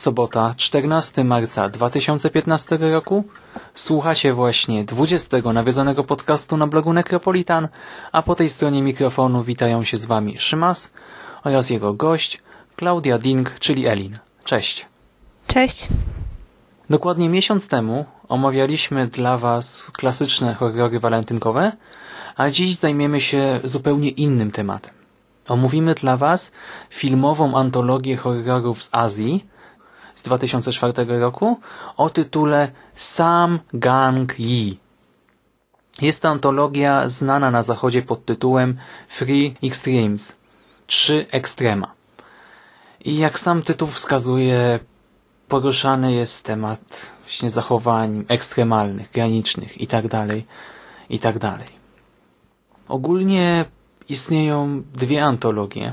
Sobota, 14 marca 2015 roku. Słuchacie właśnie 20 nawiedzonego podcastu na blogu Necropolitan, a po tej stronie mikrofonu witają się z Wami Szymas oraz jego gość Klaudia Ding, czyli Elin. Cześć. Cześć. Dokładnie miesiąc temu omawialiśmy dla Was klasyczne horrory walentynkowe, a dziś zajmiemy się zupełnie innym tematem. Omówimy dla Was filmową antologię horrorów z Azji z 2004 roku o tytule Sam Gang Yi. Jest to antologia znana na zachodzie pod tytułem Three Extremes. Trzy ekstrema. I jak sam tytuł wskazuje, poruszany jest temat właśnie zachowań ekstremalnych, granicznych itd. itd. Ogólnie istnieją dwie antologie.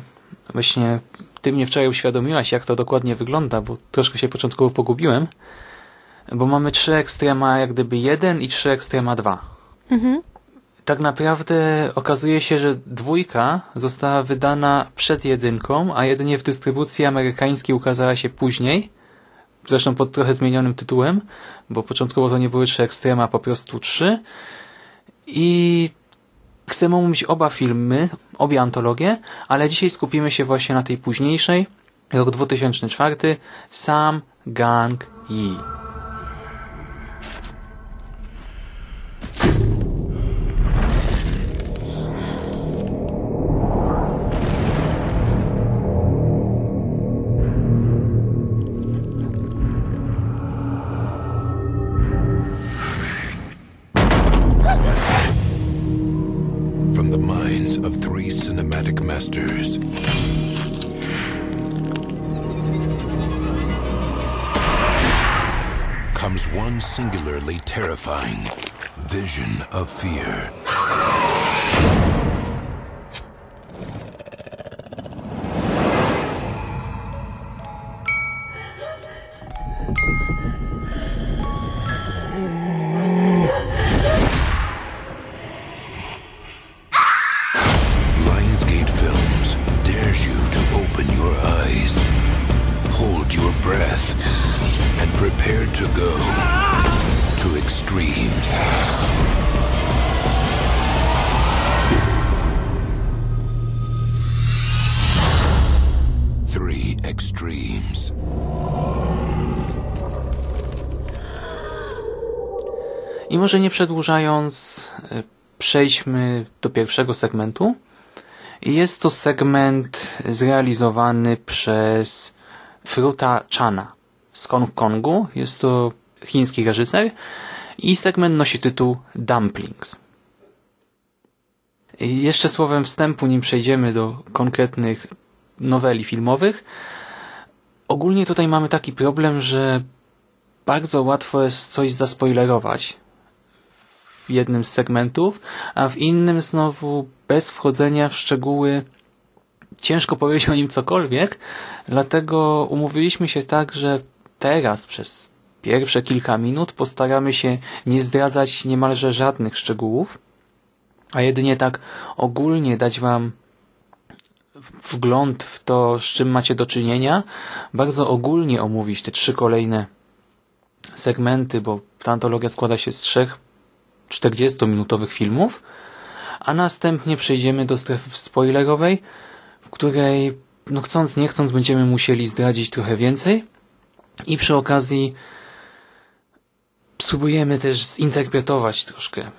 Właśnie ty mnie wczoraj uświadomiłaś, jak to dokładnie wygląda, bo troszkę się początkowo pogubiłem. Bo mamy trzy ekstrema jak gdyby jeden i trzy ekstrema dwa. Mhm. Tak naprawdę okazuje się, że dwójka została wydana przed jedynką, a jedynie w dystrybucji amerykańskiej ukazała się później. Zresztą pod trochę zmienionym tytułem, bo początkowo to nie były trzy ekstrema, po prostu trzy. I Chcemy omówić oba filmy, obie antologie, ale dzisiaj skupimy się właśnie na tej późniejszej, rok 2004, Sam Gang Yi. Of fear. Może nie przedłużając, y, przejdźmy do pierwszego segmentu. Jest to segment zrealizowany przez Fruta Chana z Hongkongu. Jest to chiński reżyser i segment nosi tytuł Dumplings. Jeszcze słowem wstępu, nim przejdziemy do konkretnych noweli filmowych. Ogólnie tutaj mamy taki problem, że bardzo łatwo jest coś zaspoilerować w jednym z segmentów, a w innym znowu bez wchodzenia w szczegóły. Ciężko powiedzieć o nim cokolwiek, dlatego umówiliśmy się tak, że teraz przez pierwsze kilka minut postaramy się nie zdradzać niemalże żadnych szczegółów, a jedynie tak ogólnie dać Wam wgląd w to, z czym macie do czynienia, bardzo ogólnie omówić te trzy kolejne segmenty, bo ta antologia składa się z trzech 40-minutowych filmów, a następnie przejdziemy do strefy spoilerowej, w której no chcąc, nie chcąc, będziemy musieli zdradzić trochę więcej i przy okazji spróbujemy też zinterpretować troszkę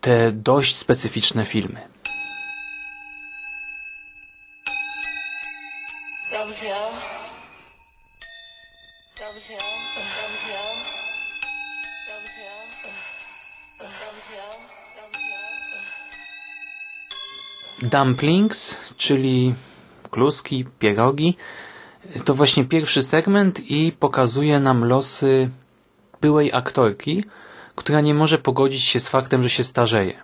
te dość specyficzne filmy. Dumplings, czyli kluski, pierogi, to właśnie pierwszy segment i pokazuje nam losy byłej aktorki, która nie może pogodzić się z faktem, że się starzeje.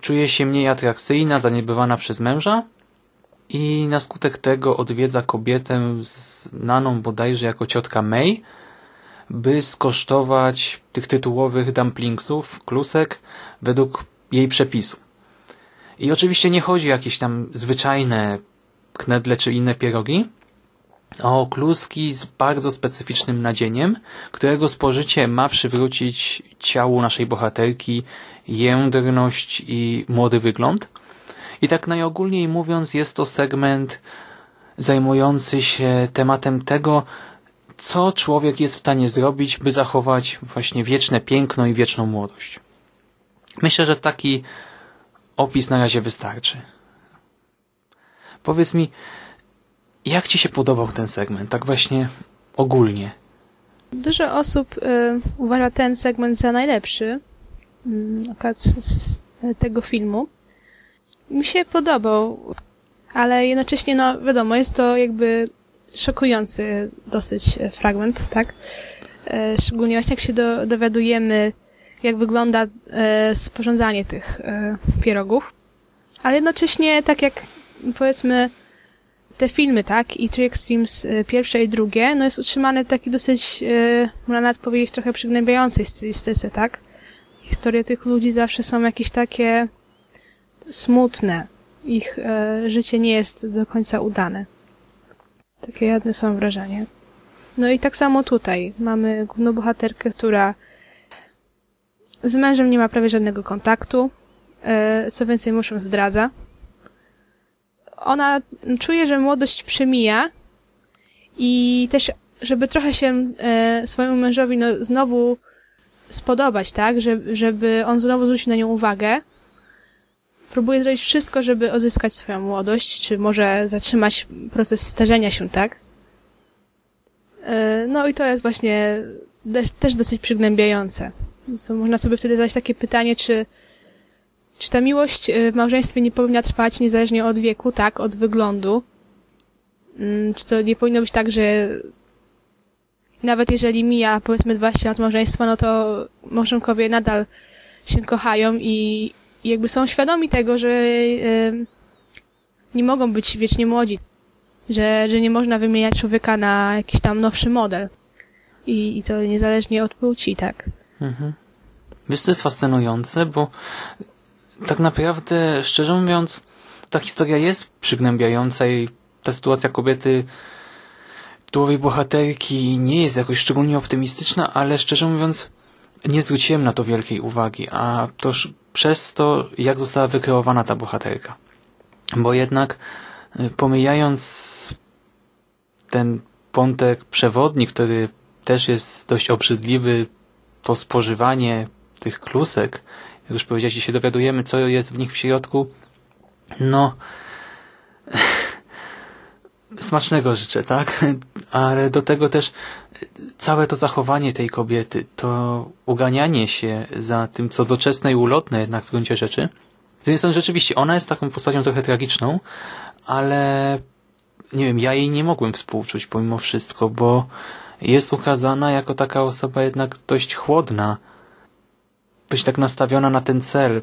Czuje się mniej atrakcyjna, zaniedbywana przez męża i na skutek tego odwiedza kobietę znaną bodajże jako ciotka May, by skosztować tych tytułowych dumplingsów, klusek, według jej przepisu. I oczywiście nie chodzi o jakieś tam zwyczajne knedle czy inne pierogi, o kluski z bardzo specyficznym nadzieniem, którego spożycie ma przywrócić ciału naszej bohaterki jędrność i młody wygląd. I tak najogólniej mówiąc jest to segment zajmujący się tematem tego, co człowiek jest w stanie zrobić, by zachować właśnie wieczne piękno i wieczną młodość. Myślę, że taki opis na razie wystarczy. Powiedz mi, jak Ci się podobał ten segment, tak właśnie ogólnie? Dużo osób y, uważa ten segment za najlepszy y, z, z, tego filmu. Mi się podobał, ale jednocześnie, no wiadomo, jest to jakby szokujący dosyć fragment, tak? E, szczególnie właśnie jak się do, dowiadujemy, jak wygląda e, sporządzanie tych e, pierogów. Ale jednocześnie, tak jak powiedzmy, te filmy, tak, i Three Extremes y, pierwsze i drugie, no jest utrzymane w takiej dosyć, y, można nawet powiedzieć, trochę przygnębiającej stylistyce, tak? Historie tych ludzi zawsze są jakieś takie smutne. Ich e, życie nie jest do końca udane. Takie jedne są wrażenie. No i tak samo tutaj. Mamy główną bohaterkę, która z mężem nie ma prawie żadnego kontaktu. E, co więcej, muszą zdradza ona czuje, że młodość przemija i też, żeby trochę się e, swojemu mężowi no, znowu spodobać, tak, żeby, żeby on znowu zwrócił na nią uwagę, próbuje zrobić wszystko, żeby odzyskać swoją młodość, czy może zatrzymać proces starzenia się, tak? E, no i to jest właśnie też dosyć przygnębiające. Co można sobie wtedy zadać takie pytanie, czy czy ta miłość y, w małżeństwie nie powinna trwać niezależnie od wieku, tak, od wyglądu? Mm, czy to nie powinno być tak, że nawet jeżeli mija powiedzmy 20 lat małżeństwa, no to małżonkowie nadal się kochają i, jakby są świadomi tego, że y, nie mogą być wiecznie młodzi, że, że nie można wymieniać człowieka na jakiś tam nowszy model. I, i to niezależnie od płci, tak. Mhm. Wiesz, jest fascynujące, bo tak naprawdę, szczerze mówiąc, ta historia jest przygnębiająca i ta sytuacja kobiety tułowej bohaterki nie jest jakoś szczególnie optymistyczna, ale szczerze mówiąc nie zwróciłem na to wielkiej uwagi, a toż przez to, jak została wykreowana ta bohaterka. Bo jednak y, pomijając ten wątek przewodni, który też jest dość obrzydliwy, to spożywanie tych klusek jak już powiedziałeś, się dowiadujemy, co jest w nich w środku, no smacznego życzę, tak? Ale do tego też całe to zachowanie tej kobiety, to uganianie się za tym, co doczesne i ulotne jednak w gruncie rzeczy, to jest on rzeczywiście, ona jest taką postacią trochę tragiczną, ale nie wiem, ja jej nie mogłem współczuć pomimo wszystko, bo jest ukazana jako taka osoba jednak dość chłodna, być tak nastawiona na ten cel.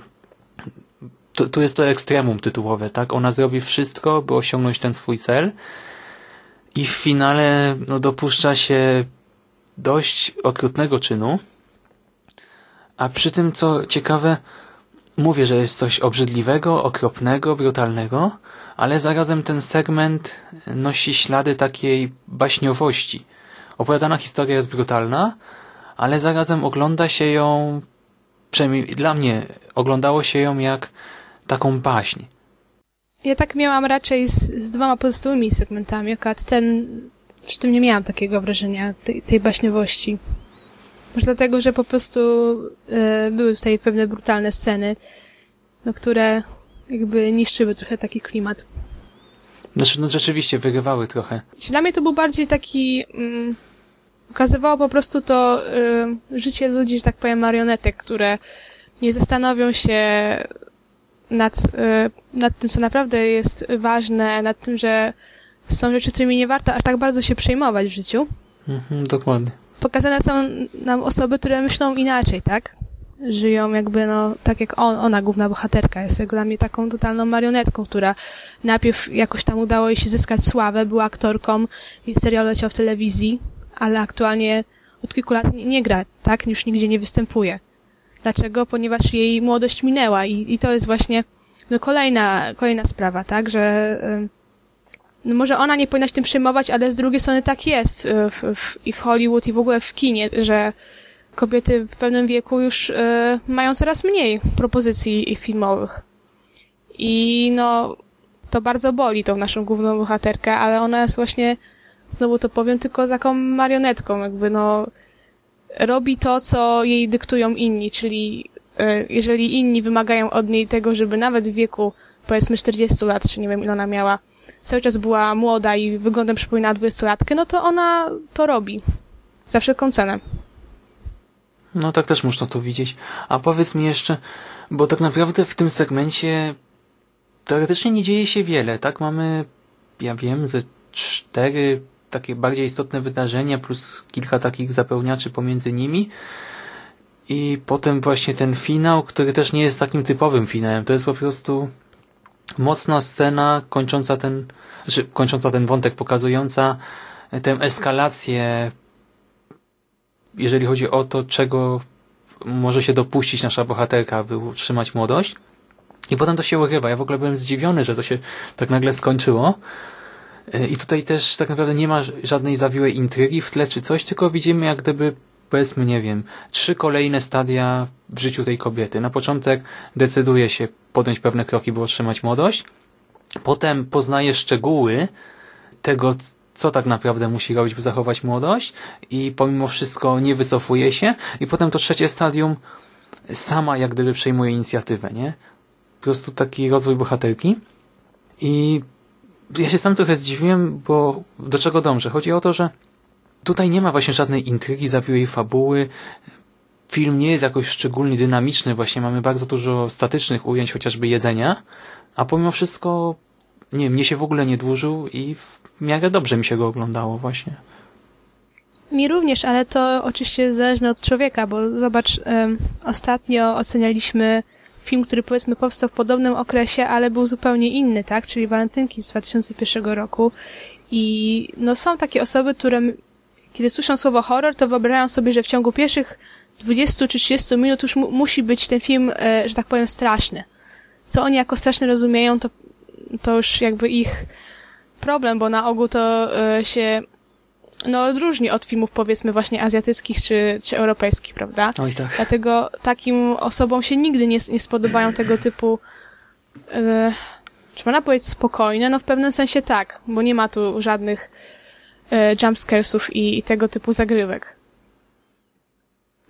Tu, tu jest to ekstremum tytułowe, tak? Ona zrobi wszystko, by osiągnąć ten swój cel i w finale no, dopuszcza się dość okrutnego czynu, a przy tym, co ciekawe, mówię, że jest coś obrzydliwego, okropnego, brutalnego, ale zarazem ten segment nosi ślady takiej baśniowości. Opowiadana historia jest brutalna, ale zarazem ogląda się ją przynajmniej dla mnie, oglądało się ją jak taką baśń. Ja tak miałam raczej z, z dwoma pozostałymi segmentami. Akurat ten, przy tym nie miałam takiego wrażenia, tej, tej baśniowości. Może dlatego, że po prostu e, były tutaj pewne brutalne sceny, no, które jakby niszczyły trochę taki klimat. Znaczy, no rzeczywiście wygrywały trochę. Dla mnie to był bardziej taki... Mm, ukazywało po prostu to y, życie ludzi, że tak powiem, marionetek, które nie zastanowią się nad, y, nad tym, co naprawdę jest ważne, nad tym, że są rzeczy, którymi nie warto aż tak bardzo się przejmować w życiu. Mhm, dokładnie. Pokazane są nam osoby, które myślą inaczej, tak? Żyją jakby, no, tak jak on, ona, główna bohaterka, jest jak dla mnie taką totalną marionetką, która najpierw jakoś tam udało jej się zyskać sławę, była aktorką, serial leciał w telewizji, ale aktualnie od kilku lat nie, gra, tak? Już nigdzie nie występuje. Dlaczego? Ponieważ jej młodość minęła i, i to jest właśnie no kolejna, kolejna sprawa, tak? Że no może ona nie powinna się tym przejmować, ale z drugiej strony tak jest w, w, i w Hollywood i w ogóle w kinie, że kobiety w pewnym wieku już y, mają coraz mniej propozycji filmowych. I no, to bardzo boli tą naszą główną bohaterkę, ale ona jest właśnie znowu to powiem, tylko taką marionetką, jakby no, robi to, co jej dyktują inni, czyli e, jeżeli inni wymagają od niej tego, żeby nawet w wieku powiedzmy 40 lat, czy nie wiem ile ona miała, cały czas była młoda i wyglądem przypominała 20-latkę, no to ona to robi. Za wszelką cenę. No tak też można to widzieć. A powiedz mi jeszcze, bo tak naprawdę w tym segmencie teoretycznie nie dzieje się wiele, tak? Mamy, ja wiem, ze cztery takie bardziej istotne wydarzenia, plus kilka takich zapełniaczy pomiędzy nimi. I potem właśnie ten finał, który też nie jest takim typowym finałem. To jest po prostu mocna scena kończąca ten, znaczy kończąca ten wątek, pokazująca tę eskalację, jeżeli chodzi o to, czego może się dopuścić nasza bohaterka, aby utrzymać młodość. I potem to się urywa. Ja w ogóle byłem zdziwiony, że to się tak nagle skończyło. I tutaj też tak naprawdę nie ma żadnej zawiłej intrygi w tle czy coś, tylko widzimy jak gdyby powiedzmy, nie wiem, trzy kolejne stadia w życiu tej kobiety. Na początek decyduje się podjąć pewne kroki, by otrzymać młodość. Potem poznaje szczegóły tego, co tak naprawdę musi robić, by zachować młodość i pomimo wszystko nie wycofuje się. I potem to trzecie stadium sama jak gdyby przejmuje inicjatywę, nie? Po prostu taki rozwój bohaterki. I ja się sam trochę zdziwiłem, bo do czego dążę? Chodzi o to, że tutaj nie ma właśnie żadnej intrygi, zawiłej fabuły. Film nie jest jakoś szczególnie dynamiczny, właśnie mamy bardzo dużo statycznych ujęć, chociażby jedzenia, a pomimo wszystko, nie mnie się w ogóle nie dłużył i w miarę dobrze mi się go oglądało właśnie. Mi również, ale to oczywiście zależne od człowieka, bo zobacz, ostatnio ocenialiśmy film, który powiedzmy powstał w podobnym okresie, ale był zupełnie inny, tak? Czyli Walentynki z 2001 roku. I no są takie osoby, które kiedy słyszą słowo horror, to wyobrażają sobie, że w ciągu pierwszych 20 czy 30 minut już mu musi być ten film, e, że tak powiem, straszny. Co oni jako straszny rozumieją, to, to już jakby ich problem, bo na ogół to e, się no, odróżni od filmów powiedzmy właśnie azjatyckich czy, czy europejskich, prawda? Oj, tak. Dlatego takim osobom się nigdy nie, nie spodobają tego typu e, czy można powiedzieć spokojne? No w pewnym sensie tak, bo nie ma tu żadnych e, jumpscaresów i, i tego typu zagrywek.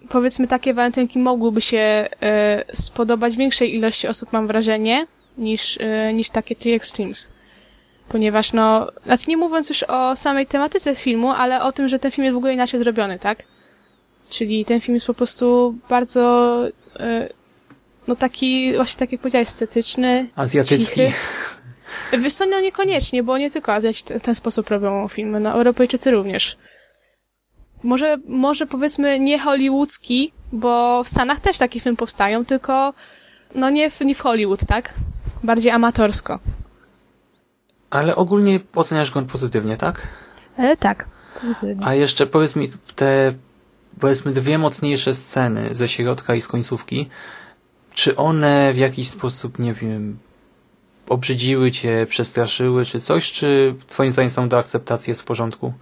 Powiedzmy takie walentynki mogłyby się e, spodobać większej ilości osób, mam wrażenie, niż, e, niż takie Three Extremes ponieważ no, znaczy nie mówiąc już o samej tematyce filmu, ale o tym, że ten film jest w ogóle inaczej zrobiony, tak? Czyli ten film jest po prostu bardzo, yy, no taki, właśnie tak jak powiedziałeś, estetyczny. Azjatycki. Cichy. Wiesz co, no niekoniecznie, bo nie tylko Azjaci w ten sposób robią filmy, no Europejczycy również. Może, może powiedzmy nie hollywoodzki, bo w Stanach też takie filmy powstają, tylko no nie w, nie w Hollywood, tak? Bardziej amatorsko. Ale ogólnie oceniasz go pozytywnie, tak? E, tak. Pozytywnie. A jeszcze powiedz mi te powiedzmy dwie mocniejsze sceny ze środka i z końcówki, czy one w jakiś sposób, nie wiem, obrzydziły cię, przestraszyły, czy coś, czy twoim zdaniem są do akceptacji jest w porządku?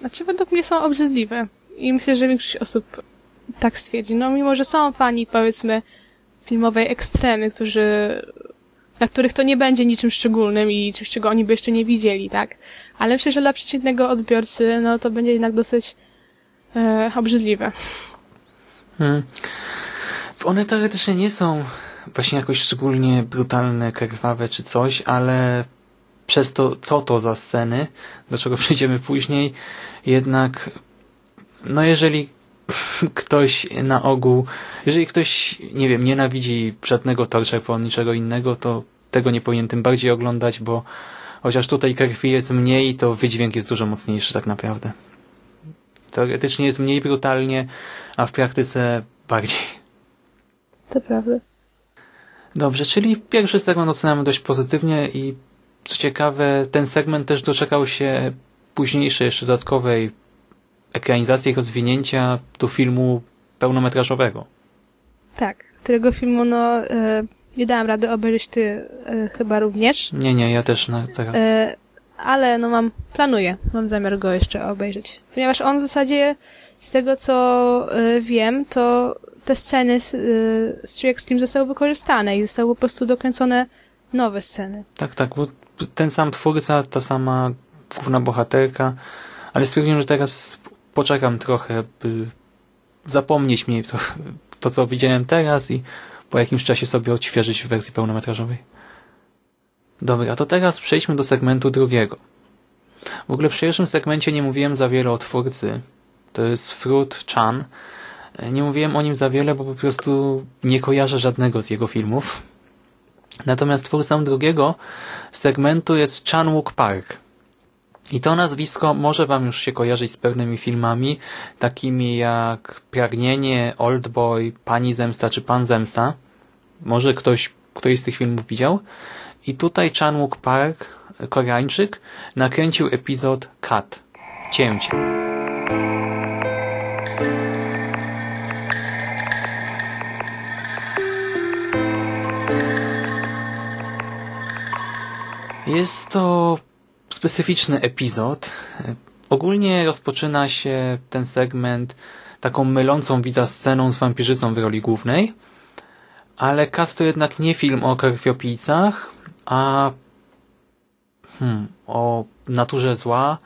Znaczy według mnie są obrzydliwe i myślę, że większość osób tak stwierdzi. No mimo, że są fani powiedzmy filmowej ekstremy, którzy dla których to nie będzie niczym szczególnym i czymś, czego oni by jeszcze nie widzieli, tak? Ale myślę, że dla przeciętnego odbiorcy, no to będzie jednak dosyć e, obrzydliwe. Hmm. One teoretycznie nie są właśnie jakoś szczególnie brutalne, krwawe czy coś, ale przez to, co to za sceny, do czego przejdziemy później, jednak no jeżeli ktoś na ogół, jeżeli ktoś, nie wiem, nienawidzi żadnego torczepa, niczego innego, to tego nie powinien tym bardziej oglądać, bo chociaż tutaj krwi jest mniej, to wydźwięk jest dużo mocniejszy tak naprawdę. Teoretycznie jest mniej brutalnie, a w praktyce bardziej. To prawda. Dobrze, czyli pierwszy segment oceniamy dość pozytywnie i co ciekawe, ten segment też doczekał się późniejszej, jeszcze dodatkowej ekranizacji i rozwinięcia do filmu pełnometrażowego. Tak, którego filmu no e, nie dałam rady obejrzeć, ty e, chyba również. Nie, nie, ja też na teraz. E, ale no mam, planuję, mam zamiar go jeszcze obejrzeć. Ponieważ on w zasadzie, z tego co wiem, to te sceny z, z Extreme zostały wykorzystane i zostały po prostu dokręcone nowe sceny. Tak, tak, bo ten sam twórca, ta sama główna bohaterka, ale stwierdziłem, że teraz poczekam trochę, by zapomnieć mi to, to, co widziałem teraz i po jakimś czasie sobie odświeżyć w wersji pełnometrażowej. Dobra, to teraz przejdźmy do segmentu drugiego. W ogóle w pierwszym segmencie nie mówiłem za wiele o twórcy. To jest Fruit Chan. Nie mówiłem o nim za wiele, bo po prostu nie kojarzę żadnego z jego filmów. Natomiast twórcą drugiego segmentu jest Chan Wook Park. I to nazwisko może Wam już się kojarzyć z pewnymi filmami, takimi jak Pragnienie, Oldboy, Pani Zemsta czy Pan Zemsta. Może ktoś któryś z tych filmów widział. I tutaj Chan Wook Park, Koreańczyk, nakręcił epizod Cut. Cięcie. Jest to specyficzny epizod. Ogólnie rozpoczyna się ten segment taką mylącą widza sceną z wampirzycą w roli głównej, ale Kat to jednak nie film o krwiopijcach, a hmm, o naturze zła,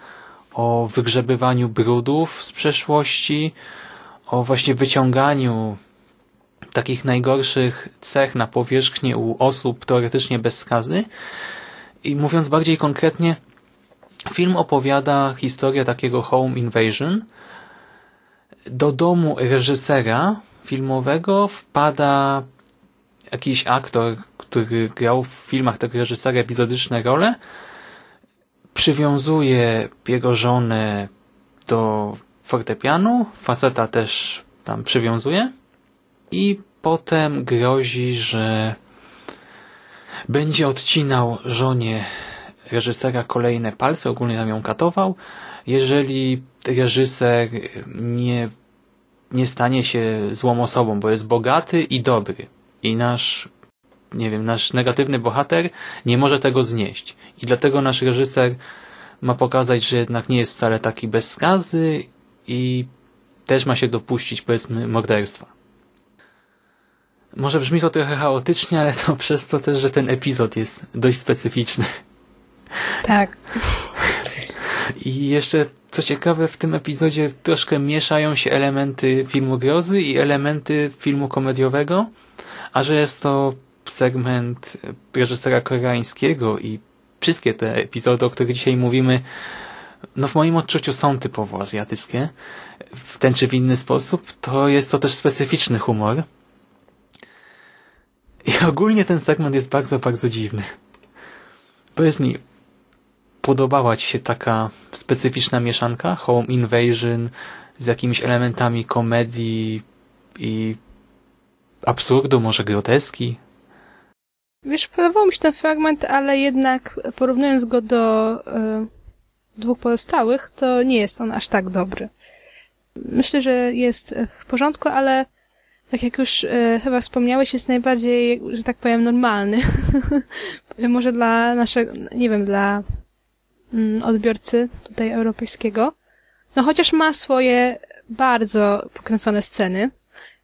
o wygrzebywaniu brudów z przeszłości, o właśnie wyciąganiu takich najgorszych cech na powierzchnię u osób teoretycznie bez skazy. I mówiąc bardziej konkretnie, Film opowiada historię takiego home invasion. Do domu reżysera filmowego wpada jakiś aktor, który grał w filmach tego reżysera epizodyczne role, przywiązuje jego żonę do fortepianu, faceta też tam przywiązuje. I potem grozi, że będzie odcinał żonie reżysera kolejne palce, ogólnie tam ją katował. Jeżeli reżyser nie, nie stanie się złą osobą, bo jest bogaty i dobry i nasz nie wiem, nasz negatywny bohater nie może tego znieść. I dlatego nasz reżyser ma pokazać, że jednak nie jest wcale taki bez skazy i też ma się dopuścić, powiedzmy, morderstwa. Może brzmi to trochę chaotycznie, ale to przez to też, że ten epizod jest dość specyficzny. Tak. I jeszcze, co ciekawe, w tym epizodzie troszkę mieszają się elementy filmu grozy i elementy filmu komediowego, a że jest to segment reżysera koreańskiego i wszystkie te epizody, o których dzisiaj mówimy, no w moim odczuciu są typowo azjatyckie, w ten czy w inny sposób, to jest to też specyficzny humor. I ogólnie ten segment jest bardzo, bardzo dziwny. Powiedz mi, podobała Ci się taka specyficzna mieszanka? Home Invasion z jakimiś elementami komedii i absurdu, może groteski? Wiesz, podobał mi się ten fragment, ale jednak porównując go do y, dwóch pozostałych, to nie jest on aż tak dobry. Myślę, że jest w porządku, ale tak jak już y, chyba wspomniałeś, jest najbardziej, że tak powiem, normalny. Może dla naszego, nie wiem, dla odbiorcy tutaj europejskiego. No chociaż ma swoje bardzo pokręcone sceny.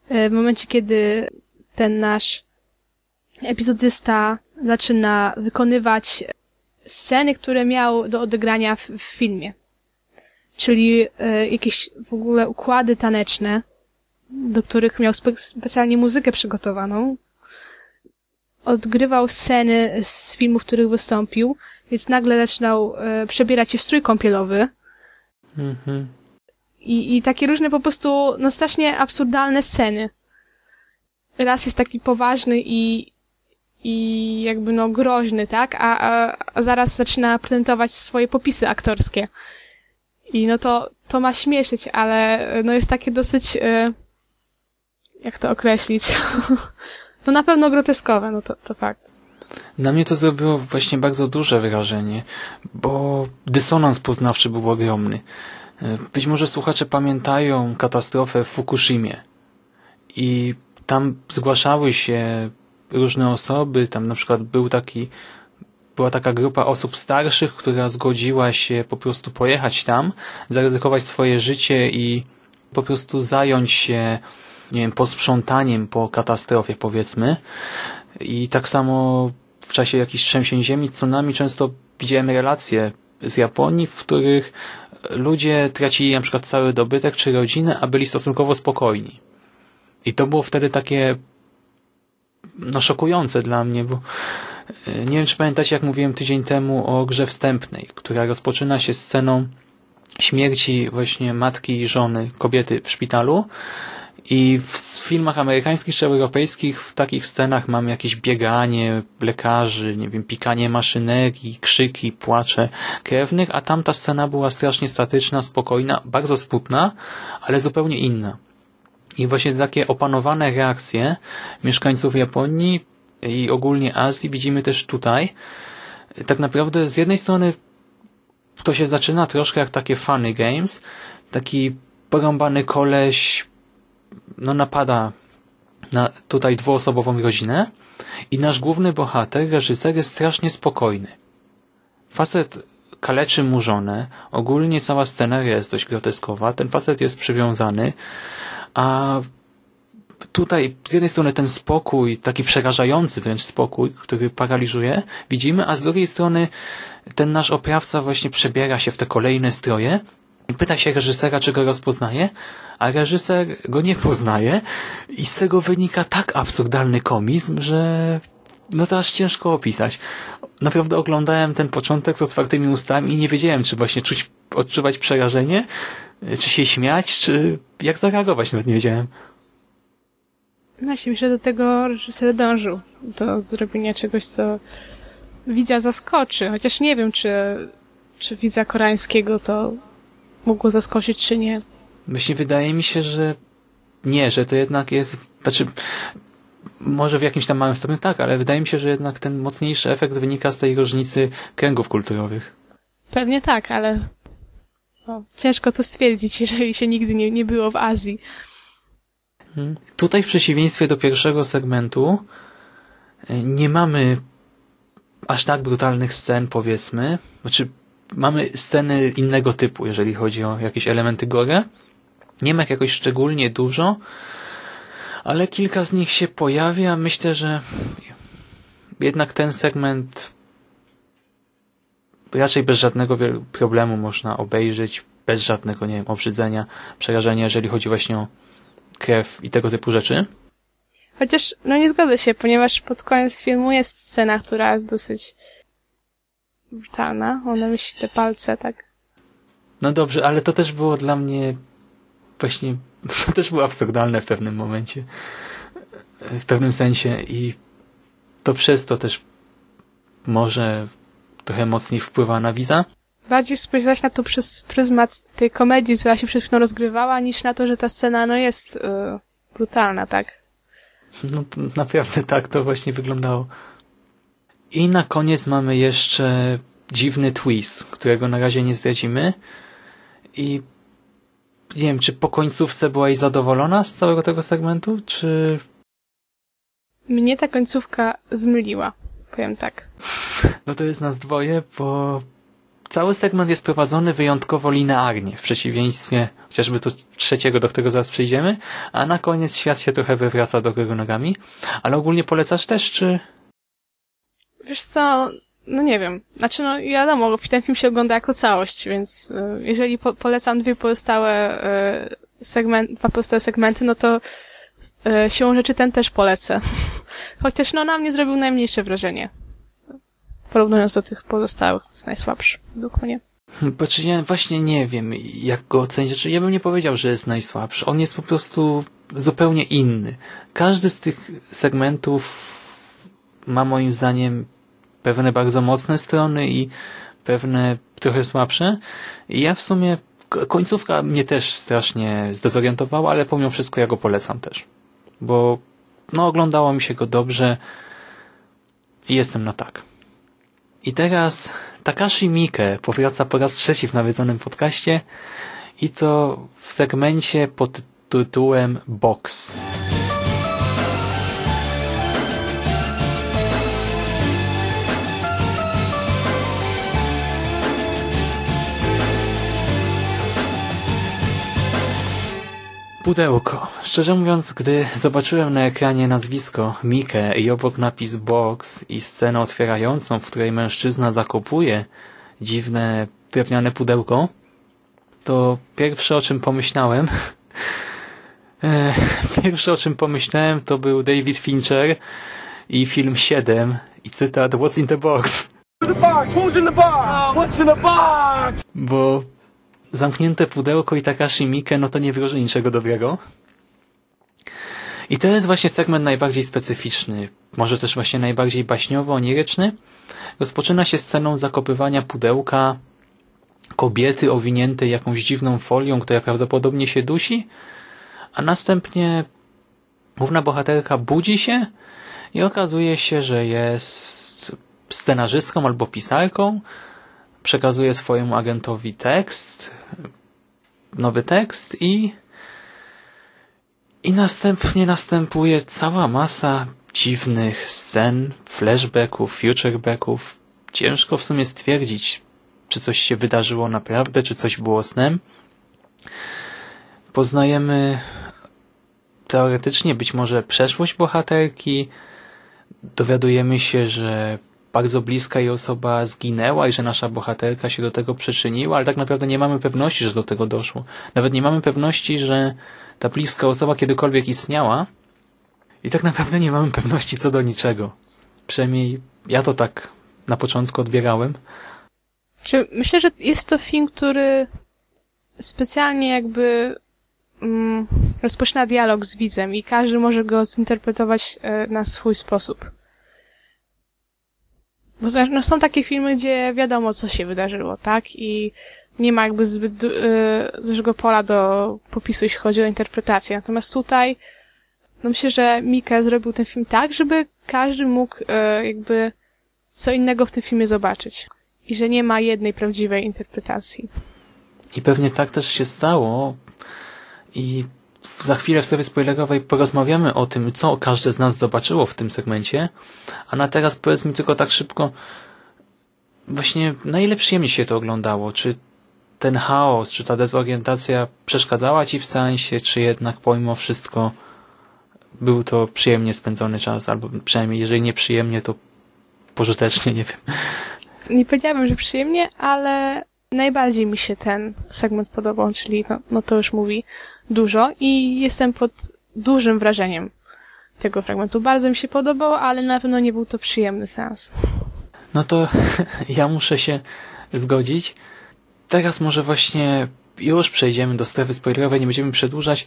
E, w momencie, kiedy ten nasz epizodysta zaczyna wykonywać sceny, które miał do odegrania w, w filmie. Czyli e, jakieś w ogóle układy taneczne, do których miał spe specjalnie muzykę przygotowaną. Odgrywał sceny z filmów, w których wystąpił, więc nagle zaczynał e, przebierać się w strój kąpielowy. Mhm. I, I takie różne po prostu, no strasznie absurdalne sceny. Raz jest taki poważny i, i jakby no groźny, tak? A, a, a zaraz zaczyna prezentować swoje popisy aktorskie. I no to, to ma śmieszyć, ale no jest takie dosyć, e, jak to określić? no na pewno groteskowe, no to, to fakt. Na mnie to zrobiło właśnie bardzo duże wrażenie, bo dysonans poznawczy był ogromny. E, być może słuchacze pamiętają katastrofę w Fukushimie i tam zgłaszały się różne osoby, tam na przykład był taki, była taka grupa osób starszych, która zgodziła się po prostu pojechać tam, zaryzykować swoje życie i po prostu zająć się, nie wiem, posprzątaniem po katastrofie, powiedzmy. I tak samo w czasie jakichś trzęsień ziemi, tsunami często widziałem relacje z Japonii, w których ludzie tracili na przykład cały dobytek czy rodzinę, a byli stosunkowo spokojni. I to było wtedy takie no szokujące dla mnie, bo e, nie wiem, czy pamiętacie, jak mówiłem tydzień temu o grze wstępnej, która rozpoczyna się sceną śmierci właśnie matki i żony kobiety w szpitalu i w filmach amerykańskich czy europejskich w takich scenach mam jakieś bieganie lekarzy, nie wiem, pikanie maszynerii, krzyki, płacze krewnych, a tamta scena była strasznie statyczna, spokojna, bardzo smutna, ale zupełnie inna. I właśnie takie opanowane reakcje mieszkańców Japonii i ogólnie Azji widzimy też tutaj. Tak naprawdę z jednej strony to się zaczyna troszkę jak takie funny games. Taki porąbany koleś no napada na tutaj dwuosobową rodzinę i nasz główny bohater, reżyser jest strasznie spokojny. Facet kaleczy mu żonę, ogólnie cała scena jest dość groteskowa, ten facet jest przywiązany, a tutaj z jednej strony ten spokój, taki przerażający wręcz spokój, który paraliżuje, widzimy, a z drugiej strony ten nasz oprawca właśnie przebiera się w te kolejne stroje pyta się reżysera, czy go rozpoznaje, a reżyser go nie poznaje i z tego wynika tak absurdalny komizm, że no to aż ciężko opisać. Naprawdę oglądałem ten początek z otwartymi ustami i nie wiedziałem, czy właśnie czuć, odczuwać przerażenie, czy się śmiać, czy jak zareagować, nawet nie wiedziałem. Właśnie, myślę, do tego reżyser dążył. Do zrobienia czegoś, co widza zaskoczy. Chociaż nie wiem, czy, czy widza koreańskiego to mogło zaskoczyć, czy nie. Właśnie wydaje mi się, że nie, że to jednak jest, znaczy może w jakimś tam małym stopniu tak, ale wydaje mi się, że jednak ten mocniejszy efekt wynika z tej różnicy kręgów kulturowych. Pewnie tak, ale no, ciężko to stwierdzić, jeżeli się nigdy nie, nie było w Azji. Hmm. Tutaj w przeciwieństwie do pierwszego segmentu e, nie mamy aż tak brutalnych scen, powiedzmy. Znaczy, mamy sceny innego typu, jeżeli chodzi o jakieś elementy gore. Nie ma ich jakoś szczególnie dużo, ale kilka z nich się pojawia. Myślę, że jednak ten segment raczej bez żadnego problemu można obejrzeć, bez żadnego, nie wiem, obrzydzenia, przerażenia, jeżeli chodzi właśnie o krew i tego typu rzeczy. Chociaż, no nie zgodzę się, ponieważ pod koniec filmu jest scena, która jest dosyć brutalna. Ona myśli te palce, tak. No dobrze, ale to też było dla mnie właśnie, to też było absurdalne w pewnym momencie. W pewnym sensie i to przez to też może trochę mocniej wpływa na widza. Bardziej spojrzałaś na to przez pryzmat tej komedii, która się przed chwilą rozgrywała, niż na to, że ta scena no jest yy, brutalna, tak? No naprawdę tak to właśnie wyglądało. I na koniec mamy jeszcze dziwny twist, którego na razie nie zdradzimy. I nie wiem, czy po końcówce byłaś zadowolona z całego tego segmentu, czy... Mnie ta końcówka zmyliła, powiem tak. No to jest nas dwoje, bo cały segment jest prowadzony wyjątkowo linearnie, w przeciwieństwie chociażby do trzeciego, do którego zaraz przejdziemy, a na koniec świat się trochę wywraca do góry nogami. Ale ogólnie polecasz też, czy... Wiesz co, no nie wiem. Znaczy, no wiadomo, ten film się ogląda jako całość, więc y, jeżeli po polecam dwie pozostałe y, segment, dwa pozostałe segmenty, no to y, siłą rzeczy ten też polecę. Chociaż no na mnie zrobił najmniejsze wrażenie. Porównując do tych pozostałych, to jest najsłabszy, według mnie. Bo czy ja właśnie nie wiem, jak go ocenić. Znaczy, ja bym nie powiedział, że jest najsłabszy. On jest po prostu zupełnie inny. Każdy z tych segmentów ma moim zdaniem pewne bardzo mocne strony i pewne trochę słabsze. I ja w sumie końcówka mnie też strasznie zdezorientowała, ale pomimo wszystko ja go polecam też. Bo no oglądało mi się go dobrze i jestem na tak. I teraz Takashi Miike powraca po raz trzeci w nawiedzonym podcaście i to w segmencie pod tytułem Box. Pudełko. Szczerze mówiąc, gdy zobaczyłem na ekranie nazwisko Mike i obok napis Box i scenę otwierającą, w której mężczyzna zakopuje dziwne drewniane pudełko, to pierwsze o czym pomyślałem e, pierwsze o czym pomyślałem to był David Fincher i film 7 i cytat What's in the box? What's in the box? What's in the box? Bo zamknięte pudełko i Takashi Miike, no to nie wróży niczego dobrego. I to jest właśnie segment najbardziej specyficzny, może też właśnie najbardziej baśniowo-oniryczny. Rozpoczyna się sceną zakopywania pudełka kobiety owiniętej jakąś dziwną folią, która prawdopodobnie się dusi, a następnie główna bohaterka budzi się i okazuje się, że jest scenarzystką albo pisarką, przekazuje swojemu agentowi tekst, nowy tekst i i następnie następuje cała masa dziwnych scen, flashbacków, futurebacków. Ciężko w sumie stwierdzić, czy coś się wydarzyło naprawdę, czy coś było snem. Poznajemy teoretycznie być może przeszłość bohaterki. Dowiadujemy się, że bardzo bliska jej osoba zginęła i że nasza bohaterka się do tego przyczyniła, ale tak naprawdę nie mamy pewności, że do tego doszło. Nawet nie mamy pewności, że ta bliska osoba kiedykolwiek istniała i tak naprawdę nie mamy pewności co do niczego. Przynajmniej ja to tak na początku odbierałem. Czy myślę, że jest to film, który specjalnie jakby mm, rozpoczyna dialog z widzem i każdy może go zinterpretować e, na swój sposób. Bo no, są takie filmy, gdzie wiadomo, co się wydarzyło, tak? I nie ma jakby zbyt du y, dużego pola do popisu, jeśli chodzi o interpretację. Natomiast tutaj, no myślę, że Mika zrobił ten film tak, żeby każdy mógł y, jakby co innego w tym filmie zobaczyć. I że nie ma jednej prawdziwej interpretacji. I pewnie tak też się stało. I za chwilę w strefie spoilerowej porozmawiamy o tym, co każde z nas zobaczyło w tym segmencie, a na teraz powiedz mi tylko tak szybko, właśnie na ile przyjemnie się to oglądało? Czy ten chaos, czy ta dezorientacja przeszkadzała Ci w sensie, czy jednak pomimo wszystko był to przyjemnie spędzony czas, albo przynajmniej jeżeli nie przyjemnie, to pożytecznie, nie wiem. Nie powiedziałabym, że przyjemnie, ale najbardziej mi się ten segment podobał, czyli no, no to już mówi dużo i jestem pod dużym wrażeniem tego fragmentu. Bardzo mi się podobał, ale na pewno nie był to przyjemny sens. No to ja muszę się zgodzić. Teraz może właśnie już przejdziemy do strefy spoilerowej, nie będziemy przedłużać.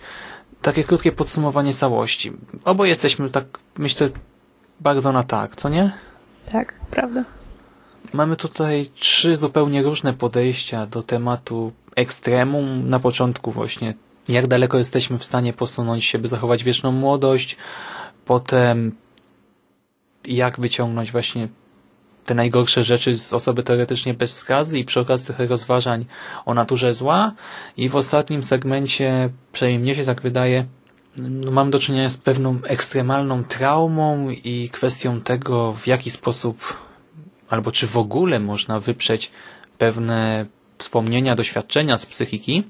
Takie krótkie podsumowanie całości. Oboje jesteśmy tak, myślę, bardzo na tak, co nie? Tak, prawda. Mamy tutaj trzy zupełnie różne podejścia do tematu ekstremum. Na początku właśnie jak daleko jesteśmy w stanie posunąć się, by zachować wieczną młodość, potem jak wyciągnąć właśnie te najgorsze rzeczy z osoby teoretycznie bez skazy i przy okazji trochę rozważań o naturze zła i w ostatnim segmencie, przynajmniej mnie się tak wydaje, no mam do czynienia z pewną ekstremalną traumą i kwestią tego, w jaki sposób albo czy w ogóle można wyprzeć pewne wspomnienia, doświadczenia z psychiki.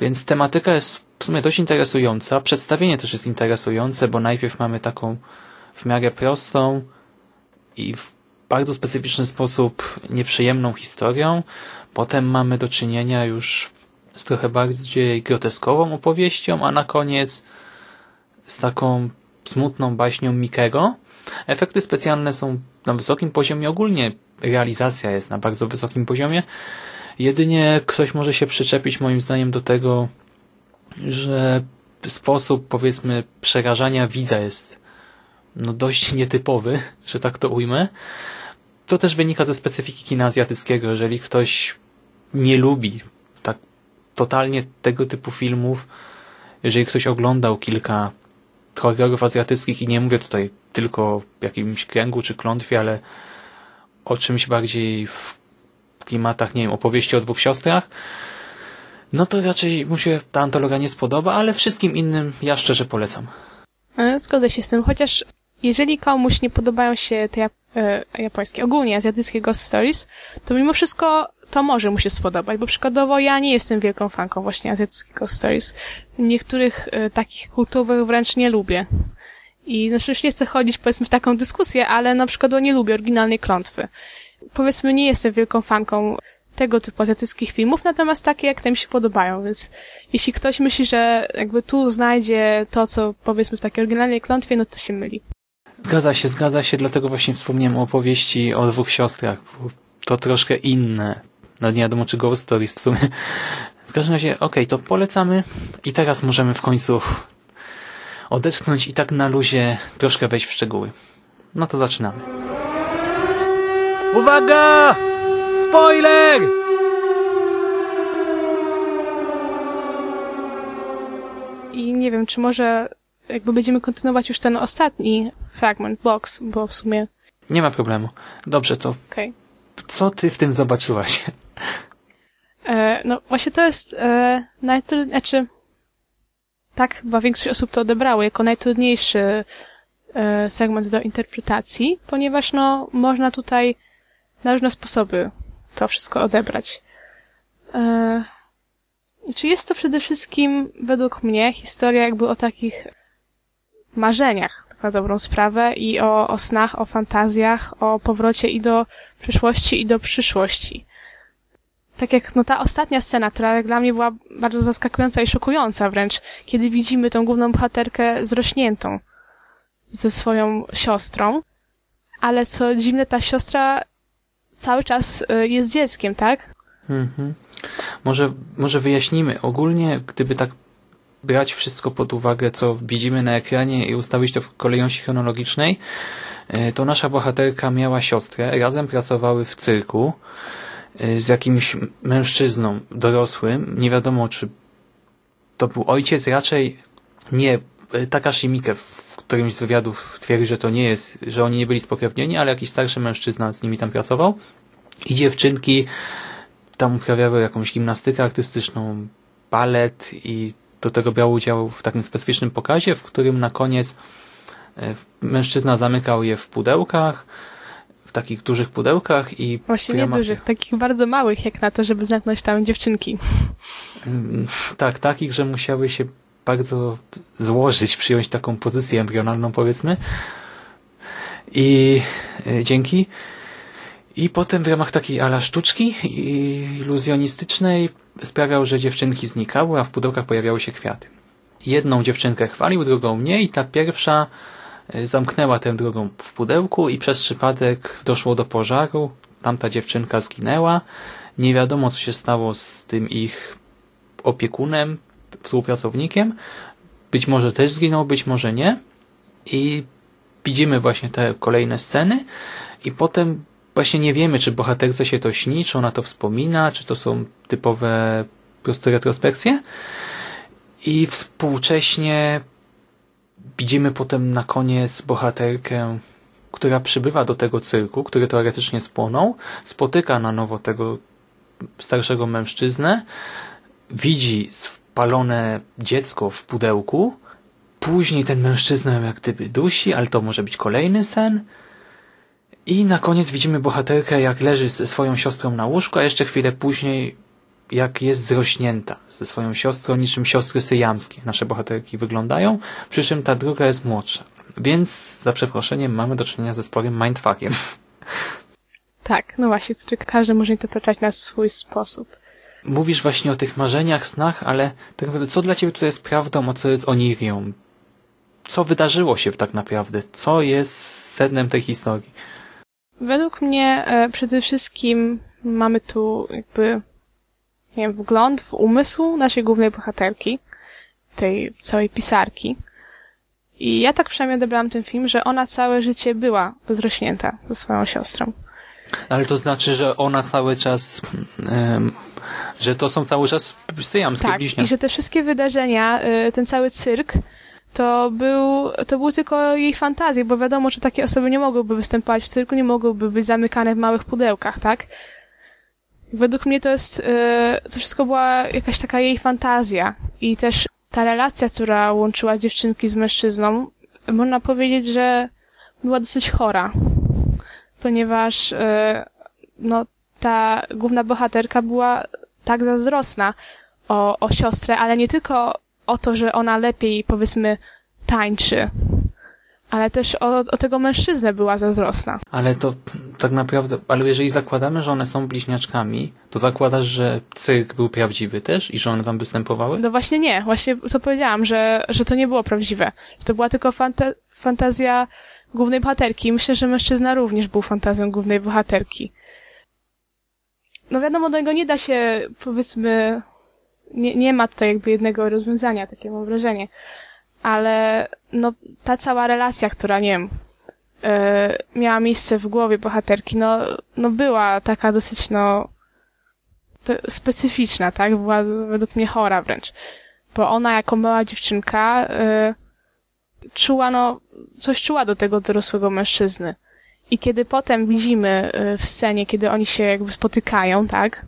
Więc tematyka jest w sumie dość interesująca. Przedstawienie też jest interesujące, bo najpierw mamy taką w miarę prostą i bardzo specyficzny sposób nieprzyjemną historią. Potem mamy do czynienia już z trochę bardziej groteskową opowieścią, a na koniec z taką smutną baśnią Mikego. Efekty specjalne są na wysokim poziomie, ogólnie realizacja jest na bardzo wysokim poziomie. Jedynie ktoś może się przyczepić moim zdaniem do tego, że sposób powiedzmy przerażania widza jest no dość nietypowy, że tak to ujmę. To też wynika ze specyfiki kina azjatyckiego. Jeżeli ktoś nie lubi tak totalnie tego typu filmów, jeżeli ktoś oglądał kilka horrorów azjatyckich i nie mówię tutaj tylko o jakimś kręgu czy klątwie, ale o czymś bardziej w klimatach, nie wiem, opowieści o dwóch siostrach, no to raczej mu się ta antologia nie spodoba, ale wszystkim innym ja szczerze polecam. E, zgodzę się z tym, chociaż jeżeli komuś nie podobają się te e, japońskie, ogólnie azjatyckie ghost stories, to mimo wszystko to może mu się spodobać, bo przykładowo ja nie jestem wielką fanką właśnie azjatyckich ghost stories. Niektórych e, takich kultowych wręcz nie lubię. I znaczy już nie chcę chodzić powiedzmy w taką dyskusję, ale na przykład nie lubię oryginalnej klątwy. Powiedzmy nie jestem wielką fanką tego typu azjatyckich filmów, natomiast takie jak te mi się podobają, więc jeśli ktoś myśli, że jakby tu znajdzie to, co powiedzmy w takiej oryginalnej klątwie, no to się myli. Zgadza się, zgadza się, dlatego właśnie wspomniałem o opowieści o dwóch siostrach. To troszkę inne. No nie wiadomo, czy Ghost Stories w sumie. W każdym razie, okej, okay, to polecamy i teraz możemy w końcu odetchnąć i tak na luzie troszkę wejść w szczegóły. No to zaczynamy. Uwaga! Spoiler! I nie wiem, czy może jakby będziemy kontynuować już ten ostatni fragment, box, bo w sumie... Nie ma problemu. Dobrze, to okay. co ty w tym zobaczyłaś? E, no właśnie to jest e, najtrudniejsze, znaczy tak chyba większość osób to odebrało jako najtrudniejszy e, segment do interpretacji, ponieważ no można tutaj na różne sposoby to wszystko odebrać. E, czy jest to przede wszystkim, według mnie, historia jakby o takich marzeniach, tak na dobrą sprawę, i o, o snach, o fantazjach, o powrocie i do przyszłości, i do przyszłości. Tak jak no, ta ostatnia scena, która dla mnie była bardzo zaskakująca i szokująca wręcz, kiedy widzimy tą główną bohaterkę zrośniętą ze swoją siostrą, ale co dziwne, ta siostra cały czas y, jest dzieckiem, tak? Mhm. Może, może wyjaśnimy. Ogólnie, gdyby tak brać wszystko pod uwagę, co widzimy na ekranie i ustawić to w kolejności chronologicznej, y, to nasza bohaterka miała siostrę, razem pracowały w cyrku z jakimś mężczyzną dorosłym. Nie wiadomo, czy to był ojciec, raczej nie. Takashi Miike w którymś z wywiadów twierdzi, że to nie jest, że oni nie byli spokrewnieni, ale jakiś starszy mężczyzna z nimi tam pracował. I dziewczynki tam uprawiały jakąś gimnastykę artystyczną, balet i do tego brał udział w takim specyficznym pokazie, w którym na koniec e, mężczyzna zamykał je w pudełkach, w takich dużych pudełkach i... Właśnie nie dużych, takich bardzo małych, jak na to, żeby zamknąć tam dziewczynki. Mm, tak, takich, że musiały się bardzo złożyć, przyjąć taką pozycję embrionalną, powiedzmy. I e, dzięki i potem w ramach takiej ala sztuczki iluzjonistycznej sprawiał, że dziewczynki znikały, a w pudełkach pojawiały się kwiaty. Jedną dziewczynkę chwalił, drugą nie i ta pierwsza zamknęła tę drugą w pudełku i przez przypadek doszło do pożaru. Tamta dziewczynka zginęła. Nie wiadomo, co się stało z tym ich opiekunem, współpracownikiem. Być może też zginął, być może nie. I widzimy właśnie te kolejne sceny i potem właśnie nie wiemy, czy bohaterce się to śni, czy ona to wspomina, czy to są typowe po prostu retrospekcje. I współcześnie widzimy potem na koniec bohaterkę, która przybywa do tego cyrku, który teoretycznie spłonął, spotyka na nowo tego starszego mężczyznę, widzi spalone dziecko w pudełku, później ten mężczyzna jak gdyby dusi, ale to może być kolejny sen, i na koniec widzimy bohaterkę, jak leży ze swoją siostrą na łóżku, a jeszcze chwilę później jak jest zrośnięta ze swoją siostrą, niczym siostry syjamskie. Nasze bohaterki wyglądają, przy czym ta druga jest młodsza. Więc, za przeproszeniem, mamy do czynienia ze sporym mindfuckiem. Tak, no właśnie, który każdy może interpretować na swój sposób. Mówisz właśnie o tych marzeniach, snach, ale tak naprawdę co dla ciebie tutaj jest prawdą, a co jest onirią? Co wydarzyło się tak naprawdę? Co jest sednem tej historii? Według mnie e, przede wszystkim mamy tu jakby nie wiem, wgląd w umysł naszej głównej bohaterki, tej całej pisarki. I ja tak przynajmniej odebrałam ten film, że ona całe życie była zrośnięta ze swoją siostrą. Ale to znaczy, że ona cały czas, um, że to są cały czas syjamskie tak, bliźniaki. i że te wszystkie wydarzenia, y, ten cały cyrk, to był, to były tylko jej fantazje, bo wiadomo, że takie osoby nie mogłyby występować w cyrku, nie mogłyby być zamykane w małych pudełkach, tak? Według mnie to jest, y, to wszystko była jakaś taka jej fantazja i też ta relacja, która łączyła dziewczynki z mężczyzną, można powiedzieć, że była dosyć chora, ponieważ e, no, ta główna bohaterka była tak zazdrosna o, o siostrę, ale nie tylko o to, że ona lepiej, powiedzmy, tańczy, ale też o, o tego mężczyznę była zazdrosna. Ale to tak naprawdę, ale jeżeli zakładamy, że one są bliźniaczkami, to zakładasz, że cyrk był prawdziwy też i że one tam występowały? No właśnie nie, właśnie to powiedziałam, że, że to nie było prawdziwe. To była tylko fanta fantazja głównej bohaterki. Myślę, że mężczyzna również był fantazją głównej bohaterki. No wiadomo, do niego nie da się, powiedzmy, nie, nie ma tutaj jakby jednego rozwiązania, takie mam wrażenie. Ale no, ta cała relacja, która, nie wiem, yy, miała miejsce w głowie bohaterki, no, no była taka dosyć, no, specyficzna, tak? Była według mnie chora wręcz. Bo ona jako mała dziewczynka yy, czuła, no, coś czuła do tego dorosłego mężczyzny. I kiedy potem widzimy yy, w scenie, kiedy oni się jakby spotykają, tak?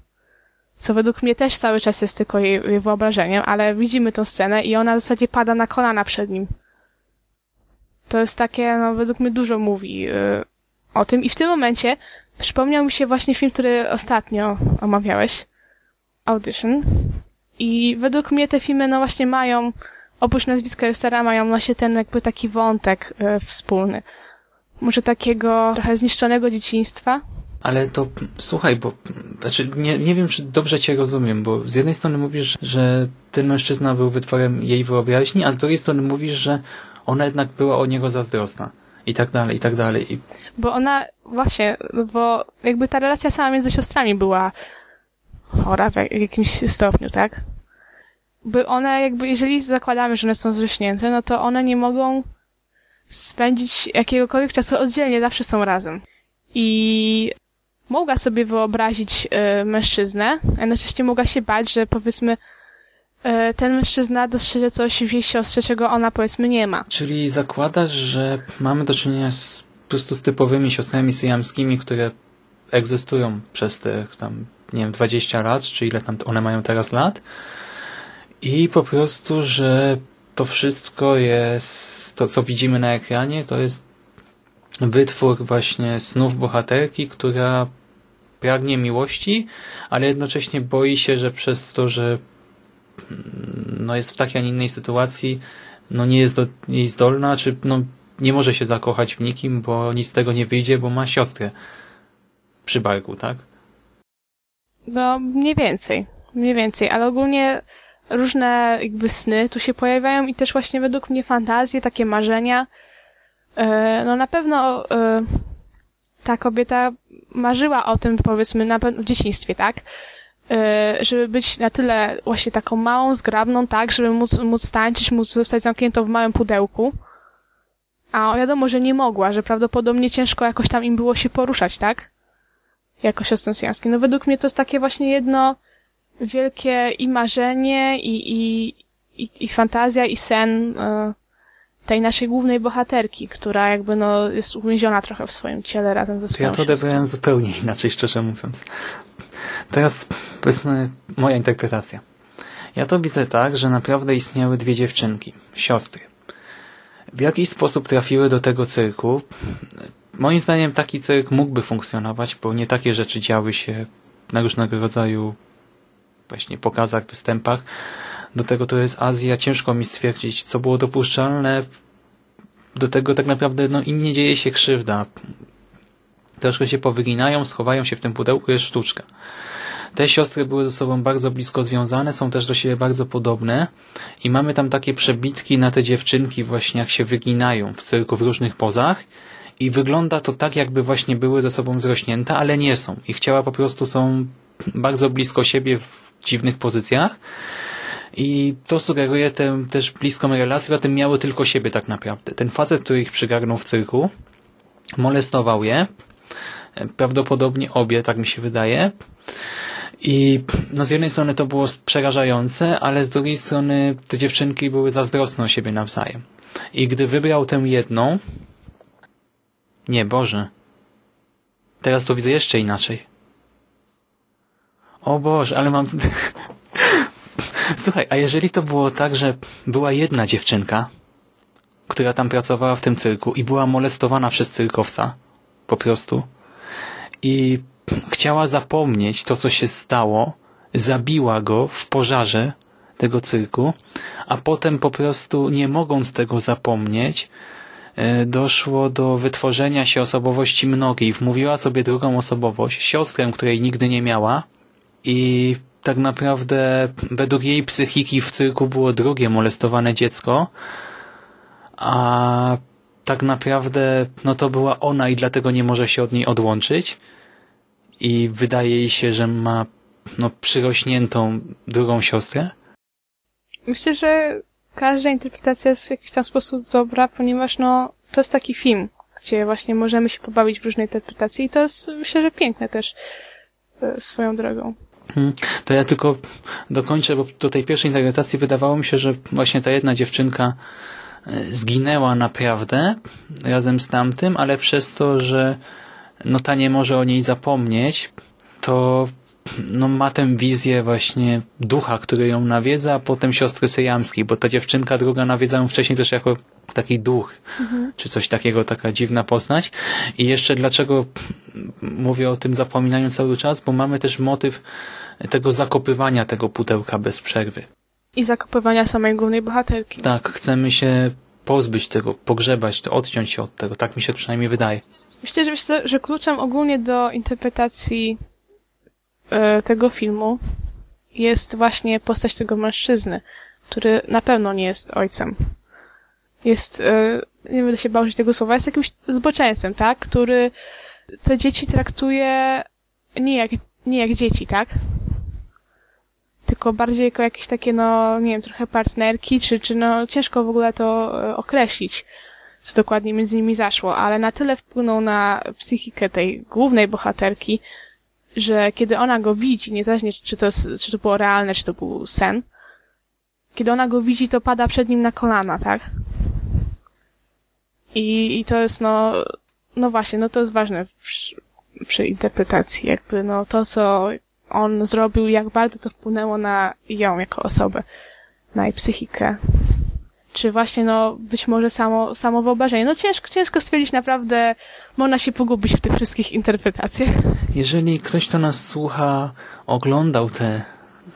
Co według mnie też cały czas jest tylko jej, wyobrażeniem, ale widzimy tę scenę i ona w zasadzie pada na kolana przed nim. To jest takie, no, według mnie dużo mówi yy, o tym. I w tym momencie przypomniał mi się właśnie film, który ostatnio omawiałeś. Audition. I według mnie te filmy, no właśnie mają, oprócz nazwiska reżysera, mają właśnie ten jakby taki wątek yy, wspólny. Może takiego trochę zniszczonego dzieciństwa, ale to słuchaj, bo znaczy nie, nie wiem, czy dobrze cię rozumiem, bo z jednej strony mówisz, że ten mężczyzna był wytworem jej wyobraźni, a z drugiej strony mówisz, że ona jednak była o niego zazdrosna. I tak dalej, i tak dalej. I... Bo ona, właśnie, bo jakby ta relacja sama między siostrami była chora w jakimś stopniu, tak? By one jakby, jeżeli zakładamy, że one są zrośnięte, no to one nie mogą spędzić jakiegokolwiek czasu oddzielnie, zawsze są razem. I mogła sobie wyobrazić y, mężczyznę, a jednocześnie mogła się bać, że powiedzmy y, ten mężczyzna dostrzeże coś w jej siostrze, czego ona powiedzmy nie ma. Czyli zakładasz, że mamy do czynienia z, po prostu z typowymi siostrami syjamskimi, które egzystują przez te tam, nie wiem, 20 lat, czy ile tam one mają teraz lat i po prostu, że to wszystko jest, to co widzimy na ekranie, to jest wytwór właśnie snów bohaterki, która pragnie miłości, ale jednocześnie boi się, że przez to, że mm, no jest w takiej, a nie innej sytuacji, no nie jest do niej zdolna, czy no nie może się zakochać w nikim, bo nic z tego nie wyjdzie, bo ma siostrę przy barku, tak? No, mniej więcej. Mniej więcej, ale ogólnie różne jakby sny tu się pojawiają i też właśnie według mnie fantazje, takie marzenia, no na pewno e, ta kobieta marzyła o tym, powiedzmy, na w dzieciństwie, tak? E, żeby być na tyle właśnie taką małą, zgrabną, tak? Żeby móc, móc tańczyć, móc zostać zamkniętą w małym pudełku. A wiadomo, że nie mogła, że prawdopodobnie ciężko jakoś tam im było się poruszać, tak? Jako siostrą syjańską. No według mnie to jest takie właśnie jedno wielkie i marzenie, i, i, i, i fantazja, i sen, tej naszej głównej bohaterki, która jakby no jest uwięziona trochę w swoim ciele razem ze swoją Ja to odebrałem zupełnie inaczej, szczerze mówiąc. Teraz powiedzmy moja interpretacja. Ja to widzę tak, że naprawdę istniały dwie dziewczynki, siostry. W jakiś sposób trafiły do tego cyrku. Moim zdaniem taki cyrk mógłby funkcjonować, bo nie takie rzeczy działy się na różnego rodzaju właśnie pokazach, występach, do tego to jest Azja, ciężko mi stwierdzić, co było dopuszczalne. Do tego tak naprawdę no, im nie dzieje się krzywda. troszkę się powyginają, schowają się w tym pudełku, jest sztuczka. Te siostry były ze sobą bardzo blisko związane, są też do siebie bardzo podobne i mamy tam takie przebitki na te dziewczynki właśnie jak się wyginają w cyrku w różnych pozach i wygląda to tak, jakby właśnie były ze sobą zrośnięte, ale nie są. Ich ciała po prostu są bardzo blisko siebie w dziwnych pozycjach i to sugeruje tę też bliską relację, a tym miały tylko siebie tak naprawdę. Ten facet, który ich przygarnął w cyrku, molestował je, prawdopodobnie obie, tak mi się wydaje. I no z jednej strony to było przerażające, ale z drugiej strony te dziewczynki były zazdrosne o siebie nawzajem. I gdy wybrał tę jedną, nie, Boże. Teraz to widzę jeszcze inaczej. O Boże, ale mam... Słuchaj, a jeżeli to było tak, że była jedna dziewczynka, która tam pracowała w tym cyrku i była molestowana przez cyrkowca, po prostu, i chciała zapomnieć to, co się stało, zabiła go w pożarze tego cyrku, a potem po prostu nie mogąc tego zapomnieć, e, doszło do wytworzenia się osobowości mnogiej. Wmówiła sobie drugą osobowość, siostrę, której nigdy nie miała i tak naprawdę według jej psychiki w cyrku było drugie molestowane dziecko, a tak naprawdę no to była ona i dlatego nie może się od niej odłączyć i wydaje jej się, że ma no, przyrośniętą drugą siostrę? Myślę, że każda interpretacja jest w jakiś tam sposób dobra, ponieważ no, to jest taki film, gdzie właśnie możemy się pobawić w różne interpretacje i to jest, myślę, że piękne też e, swoją drogą. Hmm, to ja tylko dokończę, bo do tej pierwszej interpretacji wydawało mi się, że właśnie ta jedna dziewczynka e, zginęła naprawdę razem z tamtym, ale przez to, że no ta nie może o niej zapomnieć, to no ma tę wizję właśnie ducha, który ją nawiedza, a potem siostry Syjamskiej, bo ta dziewczynka druga nawiedza ją wcześniej też jako taki duch, mhm. czy coś takiego, taka dziwna postać. I jeszcze dlaczego mówię o tym zapominaniu cały czas, bo mamy też motyw tego zakopywania tego pudełka bez przerwy. I zakopywania samej głównej bohaterki. Tak, chcemy się pozbyć tego, pogrzebać odciąć się od tego. Tak mi się przynajmniej wydaje. Myślę, że, że kluczem ogólnie do interpretacji tego filmu jest właśnie postać tego mężczyzny, który na pewno nie jest ojcem. Jest, e, nie będę się bał tego słowa, jest jakimś zboczeńcem, tak? Który te dzieci traktuje nie jak, nie jak dzieci, tak? Tylko bardziej jako jakieś takie, no, nie wiem, trochę partnerki, czy, czy no, ciężko w ogóle to e, określić co dokładnie między nimi zaszło, ale na tyle wpłynął na psychikę tej głównej bohaterki, że kiedy ona go widzi, niezależnie czy to, jest, czy to było realne, czy to był sen, kiedy ona go widzi, to pada przed nim na kolana, tak? I, i to jest, no, no właśnie, no to jest ważne przy, przy interpretacji, jakby, no to, co on zrobił, jak bardzo to wpłynęło na ją jako osobę, na jej psychikę czy właśnie no być może samo, samo wyobrażenie. No ciężko, ciężko stwierdzić naprawdę, można się pogubić w tych wszystkich interpretacjach. Jeżeli ktoś, kto nas słucha, oglądał te,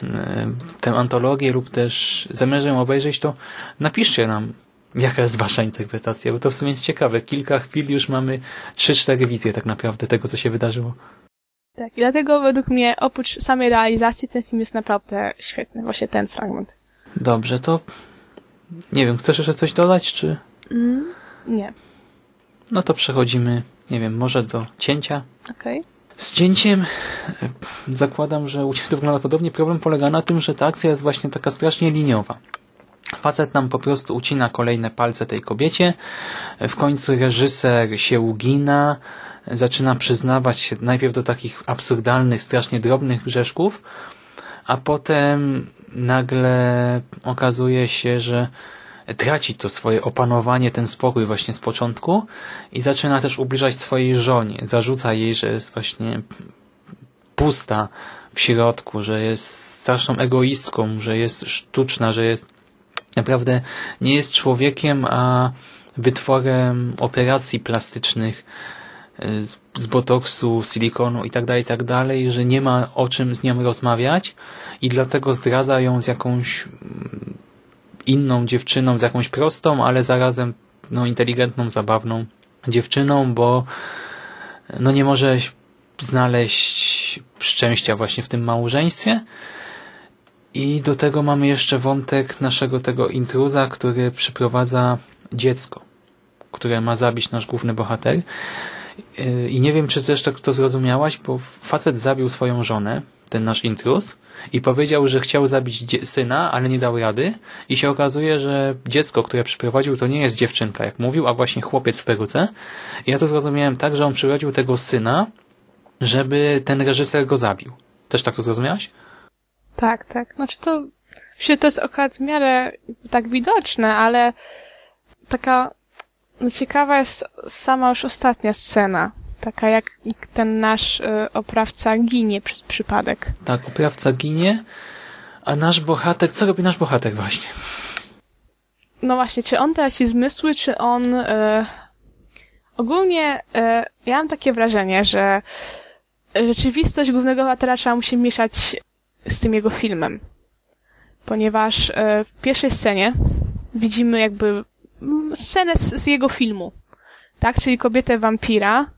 e, tę antologię lub też zamierza ją obejrzeć, to napiszcie nam, jaka jest wasza interpretacja, bo to w sumie jest ciekawe. Kilka chwil już mamy trzy, cztery wizje tak naprawdę tego, co się wydarzyło. Tak, i dlatego według mnie oprócz samej realizacji ten film jest naprawdę świetny, właśnie ten fragment. Dobrze, to nie wiem, chcesz jeszcze coś dodać, czy... Mm, nie. No to przechodzimy, nie wiem, może do cięcia. Okej. Okay. Z cięciem e, zakładam, że u Ciebie to wygląda podobnie. Problem polega na tym, że ta akcja jest właśnie taka strasznie liniowa. Facet nam po prostu ucina kolejne palce tej kobiecie. W końcu reżyser się ugina, zaczyna przyznawać się najpierw do takich absurdalnych, strasznie drobnych grzeszków, a potem nagle okazuje się, że traci to swoje opanowanie, ten spokój właśnie z początku i zaczyna też ubliżać swojej żonie. Zarzuca jej, że jest właśnie pusta w środku, że jest straszną egoistką, że jest sztuczna, że jest naprawdę nie jest człowiekiem, a wytworem operacji plastycznych z, z botoksu, silikonu i tak dalej, tak dalej, że nie ma o czym z nią rozmawiać i dlatego zdradza ją z jakąś mm, inną dziewczyną, z jakąś prostą, ale zarazem no, inteligentną, zabawną dziewczyną, bo no nie może znaleźć szczęścia właśnie w tym małżeństwie. I do tego mamy jeszcze wątek naszego tego intruza, który przyprowadza dziecko, które ma zabić nasz główny bohater. I nie wiem, czy też tak to zrozumiałaś, bo facet zabił swoją żonę, ten nasz intruz, i powiedział, że chciał zabić syna, ale nie dał rady. I się okazuje, że dziecko, które przyprowadził, to nie jest dziewczynka, jak mówił, a właśnie chłopiec w peruce. I ja to zrozumiałem tak, że on przyprowadził tego syna, żeby ten reżyser go zabił. Też tak to zrozumiałaś? Tak, tak. Znaczy to, to jest akurat w miarę tak widoczne, ale taka no ciekawa jest sama już ostatnia scena. Taka jak ten nasz y, oprawca ginie przez przypadek. Tak, oprawca ginie, a nasz bohater, co robi nasz bohater właśnie? No właśnie, czy on traci zmysły, czy on... Y, ogólnie y, ja mam takie wrażenie, że rzeczywistość głównego bohatera trzeba mu się mieszać z tym jego filmem. Ponieważ w pierwszej scenie widzimy jakby scenę z, z jego filmu. Tak, czyli kobietę wampira,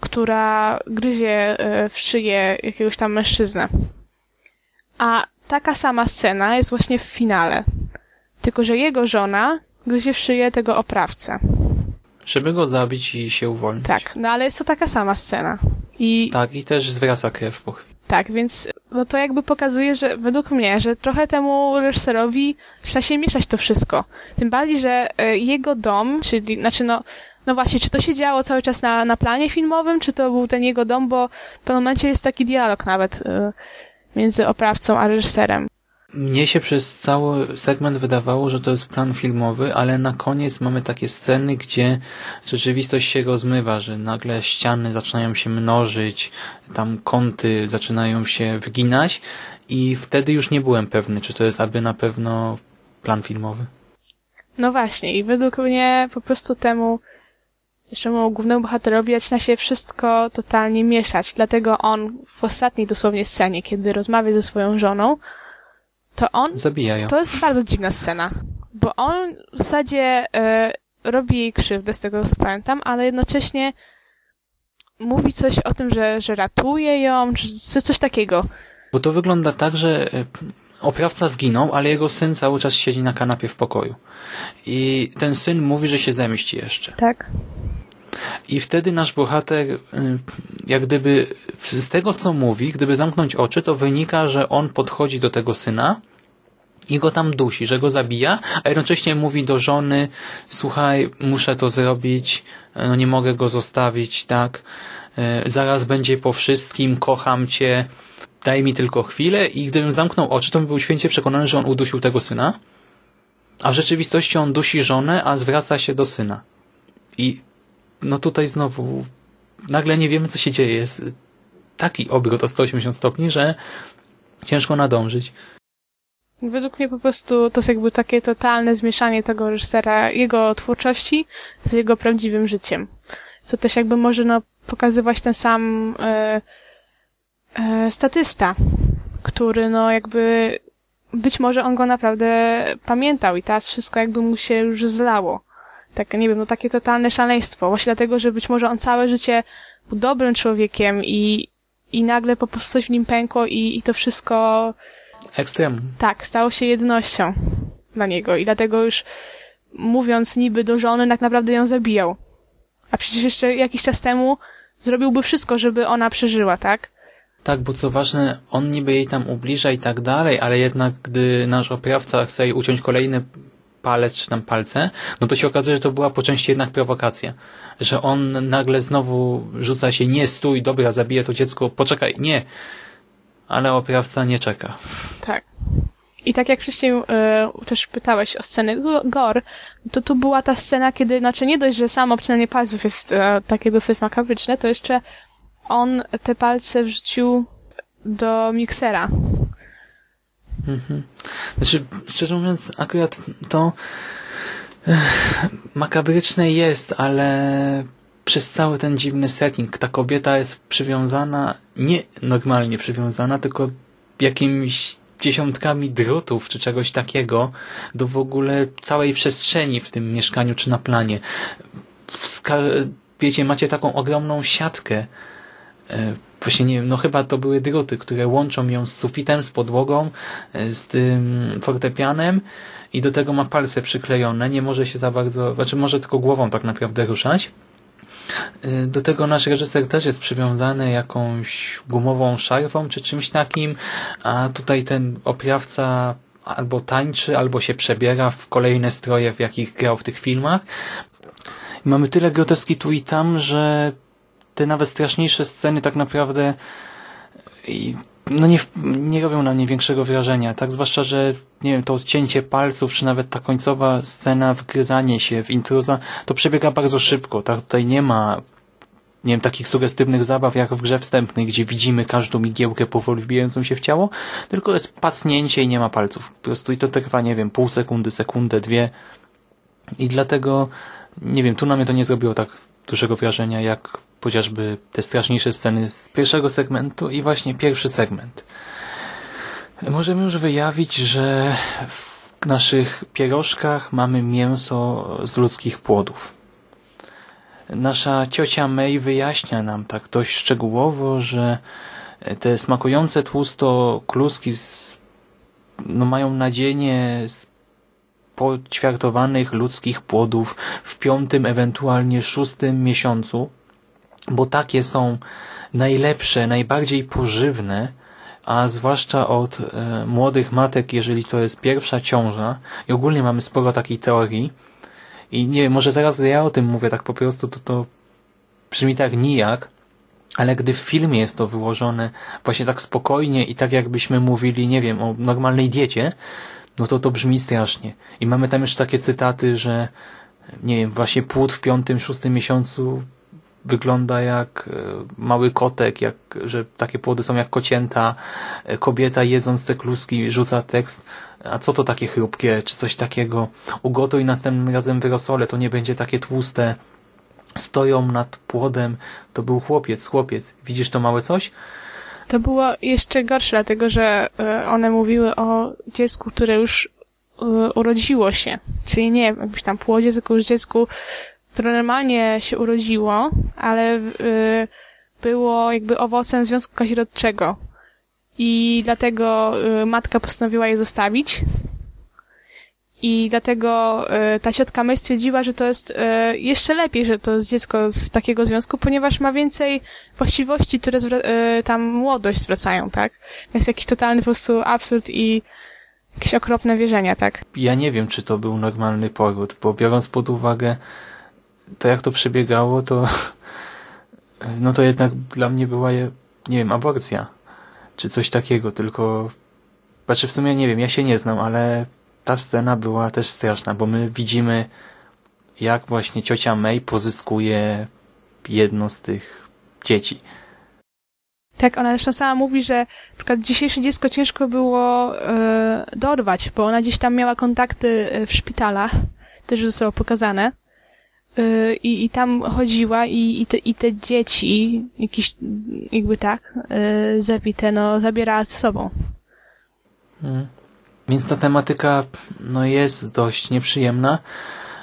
która gryzie e, w szyję jakiegoś tam mężczyznę. A taka sama scena jest właśnie w finale. Tylko, że jego żona gryzie w szyję tego oprawcę. Żeby go zabić i się uwolnić. Tak, no ale jest to taka sama scena. I... Tak, i też zwraca krew po chwili. Tak, więc no to jakby pokazuje, że według mnie, że trochę temu reżyserowi trzeba się mieszać to wszystko. Tym bardziej, że e, jego dom, czyli, znaczy no, no właśnie, czy to się działo cały czas na, na planie filmowym, czy to był ten jego dom, bo w pewnym momencie jest taki dialog nawet y, między oprawcą a reżyserem. Mnie się przez cały segment wydawało, że to jest plan filmowy, ale na koniec mamy takie sceny, gdzie rzeczywistość się rozmywa, że nagle ściany zaczynają się mnożyć, tam kąty zaczynają się wyginać i wtedy już nie byłem pewny, czy to jest aby na pewno plan filmowy. No właśnie i według mnie po prostu temu naszemu głównemu bohaterowi zaczyna się wszystko totalnie mieszać. Dlatego on w ostatniej dosłownie scenie, kiedy rozmawia ze swoją żoną, to on... Zabija ją. To jest bardzo dziwna scena. Bo on w zasadzie e, robi jej krzywdę, z tego co pamiętam, ale jednocześnie mówi coś o tym, że, że ratuje ją, czy coś takiego. Bo to wygląda tak, że e, oprawca zginął, ale jego syn cały czas siedzi na kanapie w pokoju. I ten syn mówi, że się zemści jeszcze. Tak. I wtedy nasz bohater, y, jak gdyby z tego co mówi, gdyby zamknąć oczy, to wynika, że on podchodzi do tego syna i go tam dusi, że go zabija, a jednocześnie mówi do żony, słuchaj, muszę to zrobić, no nie mogę go zostawić, tak, y, zaraz będzie po wszystkim, kocham cię, daj mi tylko chwilę i gdybym zamknął oczy, to bym był święcie przekonany, że on udusił tego syna, a w rzeczywistości on dusi żonę, a zwraca się do syna. I no tutaj znowu nagle nie wiemy, co się dzieje. Jest taki obrót o 180 stopni, że ciężko nadążyć. Według mnie po prostu to jest jakby takie totalne zmieszanie tego reżysera, jego twórczości z jego prawdziwym życiem. Co też jakby może no, pokazywać ten sam e, e, statysta, który no jakby być może on go naprawdę pamiętał i teraz wszystko jakby mu się już zlało tak, nie wiem, no takie totalne szaleństwo. Właśnie dlatego, że być może on całe życie był dobrym człowiekiem i, i nagle po prostu coś w nim pękło i, i to wszystko... Ekstrem. Tak, stało się jednością dla niego i dlatego już mówiąc niby do żony, tak naprawdę ją zabijał. A przecież jeszcze jakiś czas temu zrobiłby wszystko, żeby ona przeżyła, tak? Tak, bo co ważne, on niby jej tam ubliża i tak dalej, ale jednak gdy nasz oprawca chce jej uciąć kolejny palec czy tam palce, no to się okazuje, że to była po części jednak prowokacja. Że on nagle znowu rzuca się, nie stój, dobra, zabije to dziecko, poczekaj, nie. Ale oprawca nie czeka. Tak. I tak jak wcześniej y, też pytałeś o scenę gore, to tu była ta scena, kiedy, znaczy nie dość, że samo obcinanie palców jest y, takie dosyć makabryczne, to jeszcze on te palce wrzucił do miksera. Mhm. Znaczy, szczerze mówiąc, akurat to ech, makabryczne jest, ale przez cały ten dziwny setting ta kobieta jest przywiązana, nie normalnie przywiązana, tylko jakimiś dziesiątkami drutów czy czegoś takiego do w ogóle całej przestrzeni w tym mieszkaniu czy na planie. wiecie, macie taką ogromną siatkę, e, właśnie nie wiem, no chyba to były druty, które łączą ją z sufitem, z podłogą, e, z tym fortepianem i do tego ma palce przyklejone, nie może się za bardzo, znaczy może tylko głową tak naprawdę ruszać. E, do tego nasz reżyser też jest przywiązany jakąś gumową szarfą czy czymś takim, a tutaj ten oprawca albo tańczy, albo się przebiera w kolejne stroje, w jakich grał w tych filmach. Mamy tyle groteski tu i tam, że te nawet straszniejsze sceny tak naprawdę no nie, nie robią na mnie większego wrażenia. Tak zwłaszcza, że nie wiem, to odcięcie palców, czy nawet ta końcowa scena, wgryzanie się w intruza, to przebiega bardzo szybko. Tak? Tutaj nie ma nie wiem, takich sugestywnych zabaw jak w grze wstępnej, gdzie widzimy każdą migiełkę powoli wbijającą się w ciało, tylko jest pacnięcie i nie ma palców. Po prostu i to trwa, nie wiem, pół sekundy, sekundę, dwie. I dlatego, nie wiem, tu na mnie to nie zrobiło tak dużego wrażenia, jak chociażby te straszniejsze sceny z pierwszego segmentu i właśnie pierwszy segment. Możemy już wyjawić, że w naszych pierożkach mamy mięso z ludzkich płodów. Nasza ciocia May wyjaśnia nam tak dość szczegółowo, że te smakujące tłusto kluski z, no mają nadzienie z poćwiartowanych ludzkich płodów w piątym, ewentualnie szóstym miesiącu, bo takie są najlepsze, najbardziej pożywne, a zwłaszcza od e, młodych matek, jeżeli to jest pierwsza ciąża i ogólnie mamy sporo takiej teorii i nie wiem, może teraz ja o tym mówię tak po prostu, to to brzmi tak nijak, ale gdy w filmie jest to wyłożone właśnie tak spokojnie i tak jakbyśmy mówili, nie wiem, o normalnej diecie, no to to brzmi strasznie. I mamy tam już takie cytaty, że nie wiem, właśnie płód w piątym, szóstym miesiącu wygląda jak e, mały kotek, jak, że takie płody są jak kocięta. E, kobieta jedząc te kluski rzuca tekst, a co to takie chrupkie, czy coś takiego. Ugotuj następnym razem wyrosole, to nie będzie takie tłuste. Stoją nad płodem, to był chłopiec, chłopiec. Widzisz to małe coś? To było jeszcze gorsze, dlatego że e, one mówiły o dziecku, które już urodziło się. Czyli nie jakbyś tam płodzie, tylko już dziecku które normalnie się urodziło, ale y, było jakby owocem związku kazirodczego. I dlatego y, matka postanowiła je zostawić. I dlatego y, ta ciotka May stwierdziła, że to jest y, jeszcze lepiej, że to jest dziecko z takiego związku, ponieważ ma więcej właściwości, które y, tam młodość zwracają, tak? To jest jakiś totalny po prostu absurd i jakieś okropne wierzenia, tak? Ja nie wiem, czy to był normalny poród, bo biorąc pod uwagę to jak to przebiegało, to no to jednak dla mnie była, nie wiem, aborcja, czy coś takiego, tylko znaczy w sumie nie wiem, ja się nie znam, ale ta scena była też straszna, bo my widzimy jak właśnie ciocia May pozyskuje jedno z tych dzieci. Tak, ona zresztą sama mówi, że na przykład dzisiejsze dziecko ciężko było e, dorwać, bo ona gdzieś tam miała kontakty w szpitalach, też zostało pokazane. Y, i, i tam chodziła i, i, te, i te dzieci, jakieś, jakby tak, yy, zabite, no, zabierała ze sobą. Hmm. Więc ta tematyka, no, jest dość nieprzyjemna,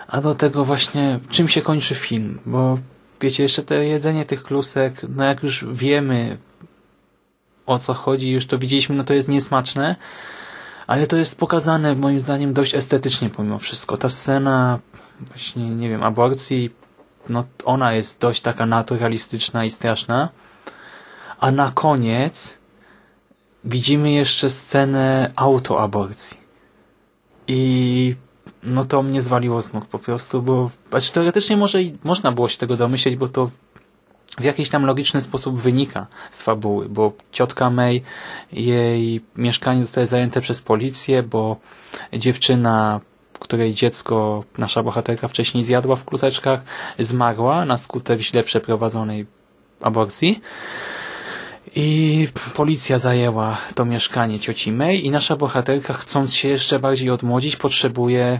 a do tego właśnie, czym się kończy film, bo wiecie, jeszcze to jedzenie tych klusek, no jak już wiemy o co chodzi, już to widzieliśmy, no to jest niesmaczne, ale to jest pokazane moim zdaniem dość estetycznie pomimo wszystko. Ta scena właśnie, nie wiem, aborcji, no ona jest dość taka naturalistyczna i straszna. A na koniec widzimy jeszcze scenę autoaborcji. I no to mnie zwaliło z nóg po prostu, bo znaczy teoretycznie może i można było się tego domyśleć, bo to w jakiś tam logiczny sposób wynika z fabuły, bo ciotka May, jej mieszkanie zostaje zajęte przez policję, bo dziewczyna której dziecko nasza bohaterka wcześniej zjadła w kluseczkach, zmarła na skutek źle przeprowadzonej aborcji. I policja zajęła to mieszkanie cioci May i nasza bohaterka, chcąc się jeszcze bardziej odmłodzić, potrzebuje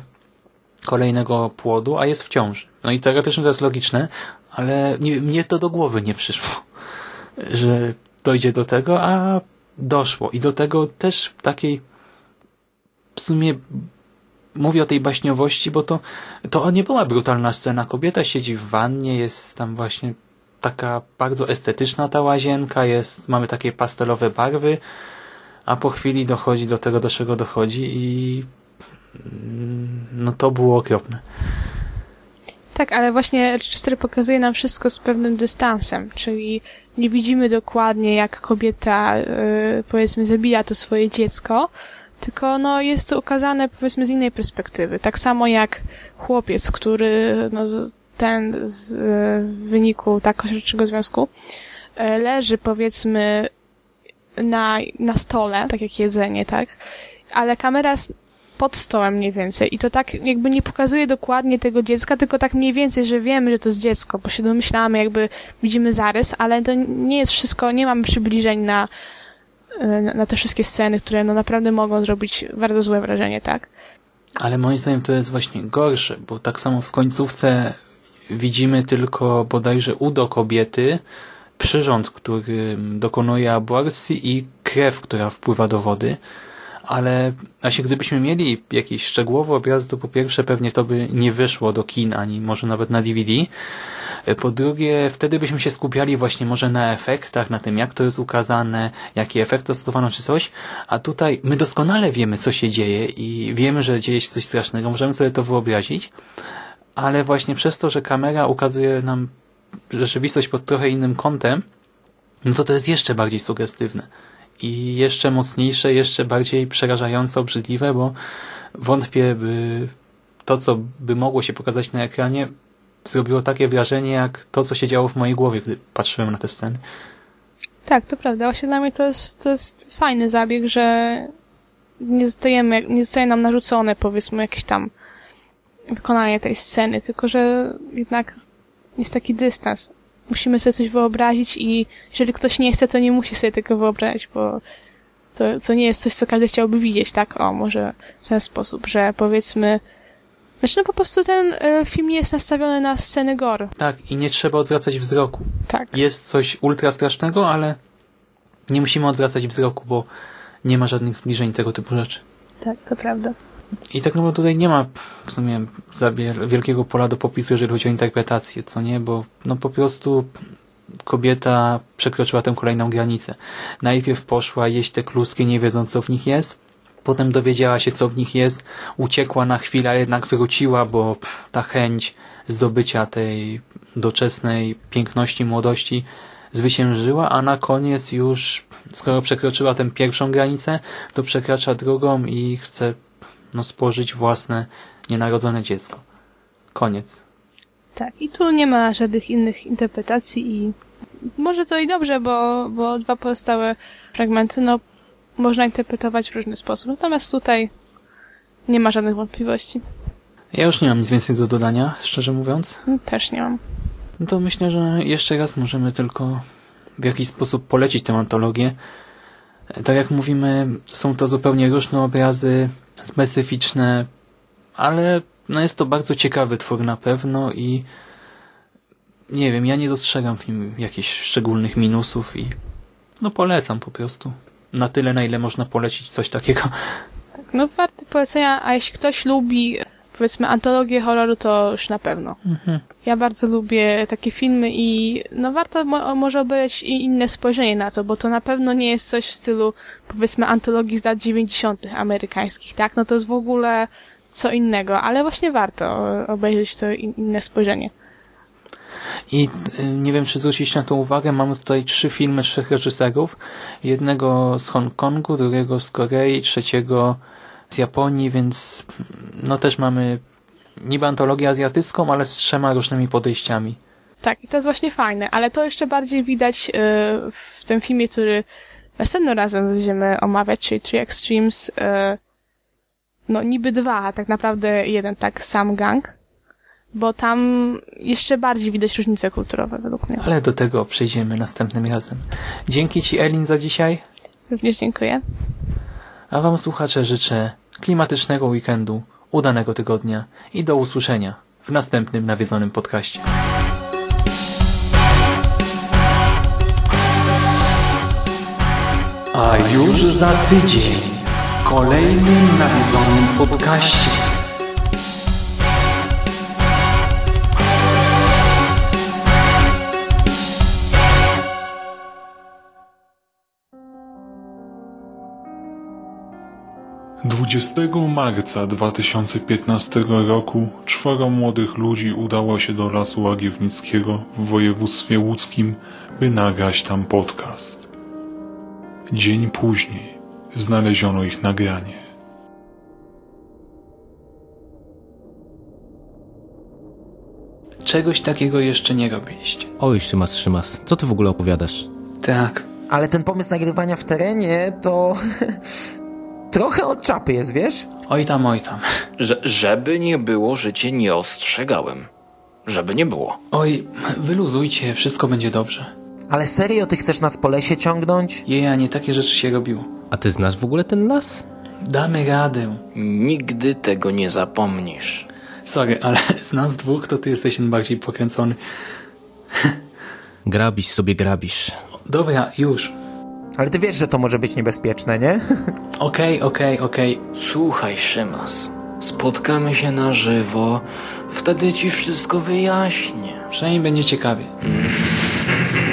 kolejnego płodu, a jest w ciąży. No i teoretycznie to jest logiczne, ale nie, mnie to do głowy nie przyszło, że dojdzie do tego, a doszło. I do tego też w takiej w sumie mówię o tej baśniowości, bo to, to nie była brutalna scena. Kobieta siedzi w wannie, jest tam właśnie taka bardzo estetyczna ta łazienka, jest, mamy takie pastelowe barwy, a po chwili dochodzi do tego, do czego dochodzi i mm, no to było okropne. Tak, ale właśnie reżyser pokazuje nam wszystko z pewnym dystansem, czyli nie widzimy dokładnie, jak kobieta, yy, powiedzmy, zabija to swoje dziecko, tylko no, jest to ukazane, powiedzmy, z innej perspektywy. Tak samo jak chłopiec, który no, ten z, w wyniku tak kosiarczego związku yy, leży, powiedzmy, na, na stole, tak jak jedzenie, tak? Ale kamera pod stołem mniej więcej. I to tak jakby nie pokazuje dokładnie tego dziecka, tylko tak mniej więcej, że wiemy, że to jest dziecko, bo się domyślamy, jakby widzimy zarys, ale to nie jest wszystko, nie mamy przybliżeń na, na, na te wszystkie sceny, które no naprawdę mogą zrobić bardzo złe wrażenie, tak? Ale moim zdaniem to jest właśnie gorsze, bo tak samo w końcówce widzimy tylko bodajże udo kobiety, przyrząd, który dokonuje aborcji i krew, która wpływa do wody ale właśnie gdybyśmy mieli jakiś szczegółowy obraz, to po pierwsze pewnie to by nie wyszło do kin, ani może nawet na DVD. Po drugie, wtedy byśmy się skupiali właśnie może na efektach, na tym jak to jest ukazane, jaki efekt zastosowano czy coś, a tutaj my doskonale wiemy co się dzieje i wiemy, że dzieje się coś strasznego, możemy sobie to wyobrazić, ale właśnie przez to, że kamera ukazuje nam rzeczywistość pod trochę innym kątem, no to to jest jeszcze bardziej sugestywne i jeszcze mocniejsze, jeszcze bardziej przerażająco obrzydliwe, bo wątpię, by to, co by mogło się pokazać na ekranie, zrobiło takie wrażenie, jak to, co się działo w mojej głowie, gdy patrzyłem na te sceny. Tak, to prawda. Właśnie dla mnie to jest, to jest fajny zabieg, że nie zostajemy, nie zostaje nam narzucone, powiedzmy, jakieś tam wykonanie tej sceny, tylko że jednak jest taki dystans musimy sobie coś wyobrazić i jeżeli ktoś nie chce, to nie musi sobie tego wyobrazić, bo to, to nie jest coś, co każdy chciałby widzieć, tak? O, może w ten sposób, że powiedzmy znaczy no po prostu ten y, film jest nastawiony na sceny gore. Tak, i nie trzeba odwracać wzroku. Tak. Jest coś ultra strasznego, ale nie musimy odwracać wzroku, bo nie ma żadnych zbliżeń tego typu rzeczy. Tak, to prawda. I tak no bo tutaj nie ma w sumie za wielkiego pola do popisu, jeżeli chodzi o interpretację, co nie, bo no po prostu kobieta przekroczyła tę kolejną granicę. Najpierw poszła jeść te kluski, nie wiedząc co w nich jest, potem dowiedziała się co w nich jest, uciekła na chwilę, ale jednak wróciła, bo ta chęć zdobycia tej doczesnej piękności, młodości zwyciężyła, a na koniec już, skoro przekroczyła tę pierwszą granicę, to przekracza drugą i chce no, spożyć własne nienarodzone dziecko. Koniec. Tak, i tu nie ma żadnych innych interpretacji i może to i dobrze, bo, bo dwa pozostałe fragmenty, no, można interpretować w różny sposób. Natomiast tutaj nie ma żadnych wątpliwości. Ja już nie mam nic więcej do dodania, szczerze mówiąc. No, też nie mam. No to myślę, że jeszcze raz możemy tylko w jakiś sposób polecić tę antologię. Tak jak mówimy, są to zupełnie różne obrazy, specyficzne, ale no jest to bardzo ciekawy twór na pewno i nie wiem, ja nie dostrzegam w nim jakichś szczególnych minusów i no polecam po prostu. Na tyle, na ile można polecić coś takiego. Tak, no warty polecenia, a jeśli ktoś lubi powiedzmy antologię horroru, to już na pewno. Mhm. Ja bardzo lubię takie filmy i no warto mo może obejrzeć inne spojrzenie na to, bo to na pewno nie jest coś w stylu powiedzmy antologii z lat 90. amerykańskich, tak? No to jest w ogóle co innego, ale właśnie warto obejrzeć to in inne spojrzenie. I y, nie wiem, czy zwrócić na to uwagę, mamy tutaj trzy filmy trzech reżyserów. Jednego z Hongkongu, drugiego z Korei, trzeciego z Japonii, więc no też mamy niby antologię azjatycką, ale z trzema różnymi podejściami. Tak, i to jest właśnie fajne, ale to jeszcze bardziej widać yy, w tym filmie, który następnym razem będziemy omawiać, czyli Three Extremes, yy, no niby dwa, a tak naprawdę jeden tak sam gang, bo tam jeszcze bardziej widać różnice kulturowe według mnie. Ale do tego przejdziemy następnym razem. Dzięki Ci Elin za dzisiaj. Również dziękuję. A Wam słuchacze życzę klimatycznego weekendu, udanego tygodnia i do usłyszenia w następnym nawiedzonym podcaście. A już za tydzień w kolejnym nawiedzonym podcaście 20 marca 2015 roku czworo młodych ludzi udało się do Lasu Łagiewnickiego w województwie łódzkim, by nagrać tam podcast. Dzień później znaleziono ich nagranie. Czegoś takiego jeszcze nie robiliście. Oj, Szymas, Szymas, co ty w ogóle opowiadasz? Tak. Ale ten pomysł nagrywania w terenie to... Trochę od czapy jest, wiesz? Oj tam, oj tam. Że, żeby nie było, że cię nie ostrzegałem. Żeby nie było. Oj, wyluzujcie, wszystko będzie dobrze. Ale serio ty chcesz nas po lesie ciągnąć? Jeja, nie takie rzeczy się robiło. A ty znasz w ogóle ten las? Damy radę. Nigdy tego nie zapomnisz. Sorry, ale z nas dwóch to ty jesteś najbardziej pokręcony. Grabisz sobie, grabisz. Dobra, już. Ale ty wiesz, że to może być niebezpieczne, nie? Okej, okej, okej. Słuchaj, Szymas. Spotkamy się na żywo. Wtedy ci wszystko wyjaśnię. Przynajmniej będzie ciekawie.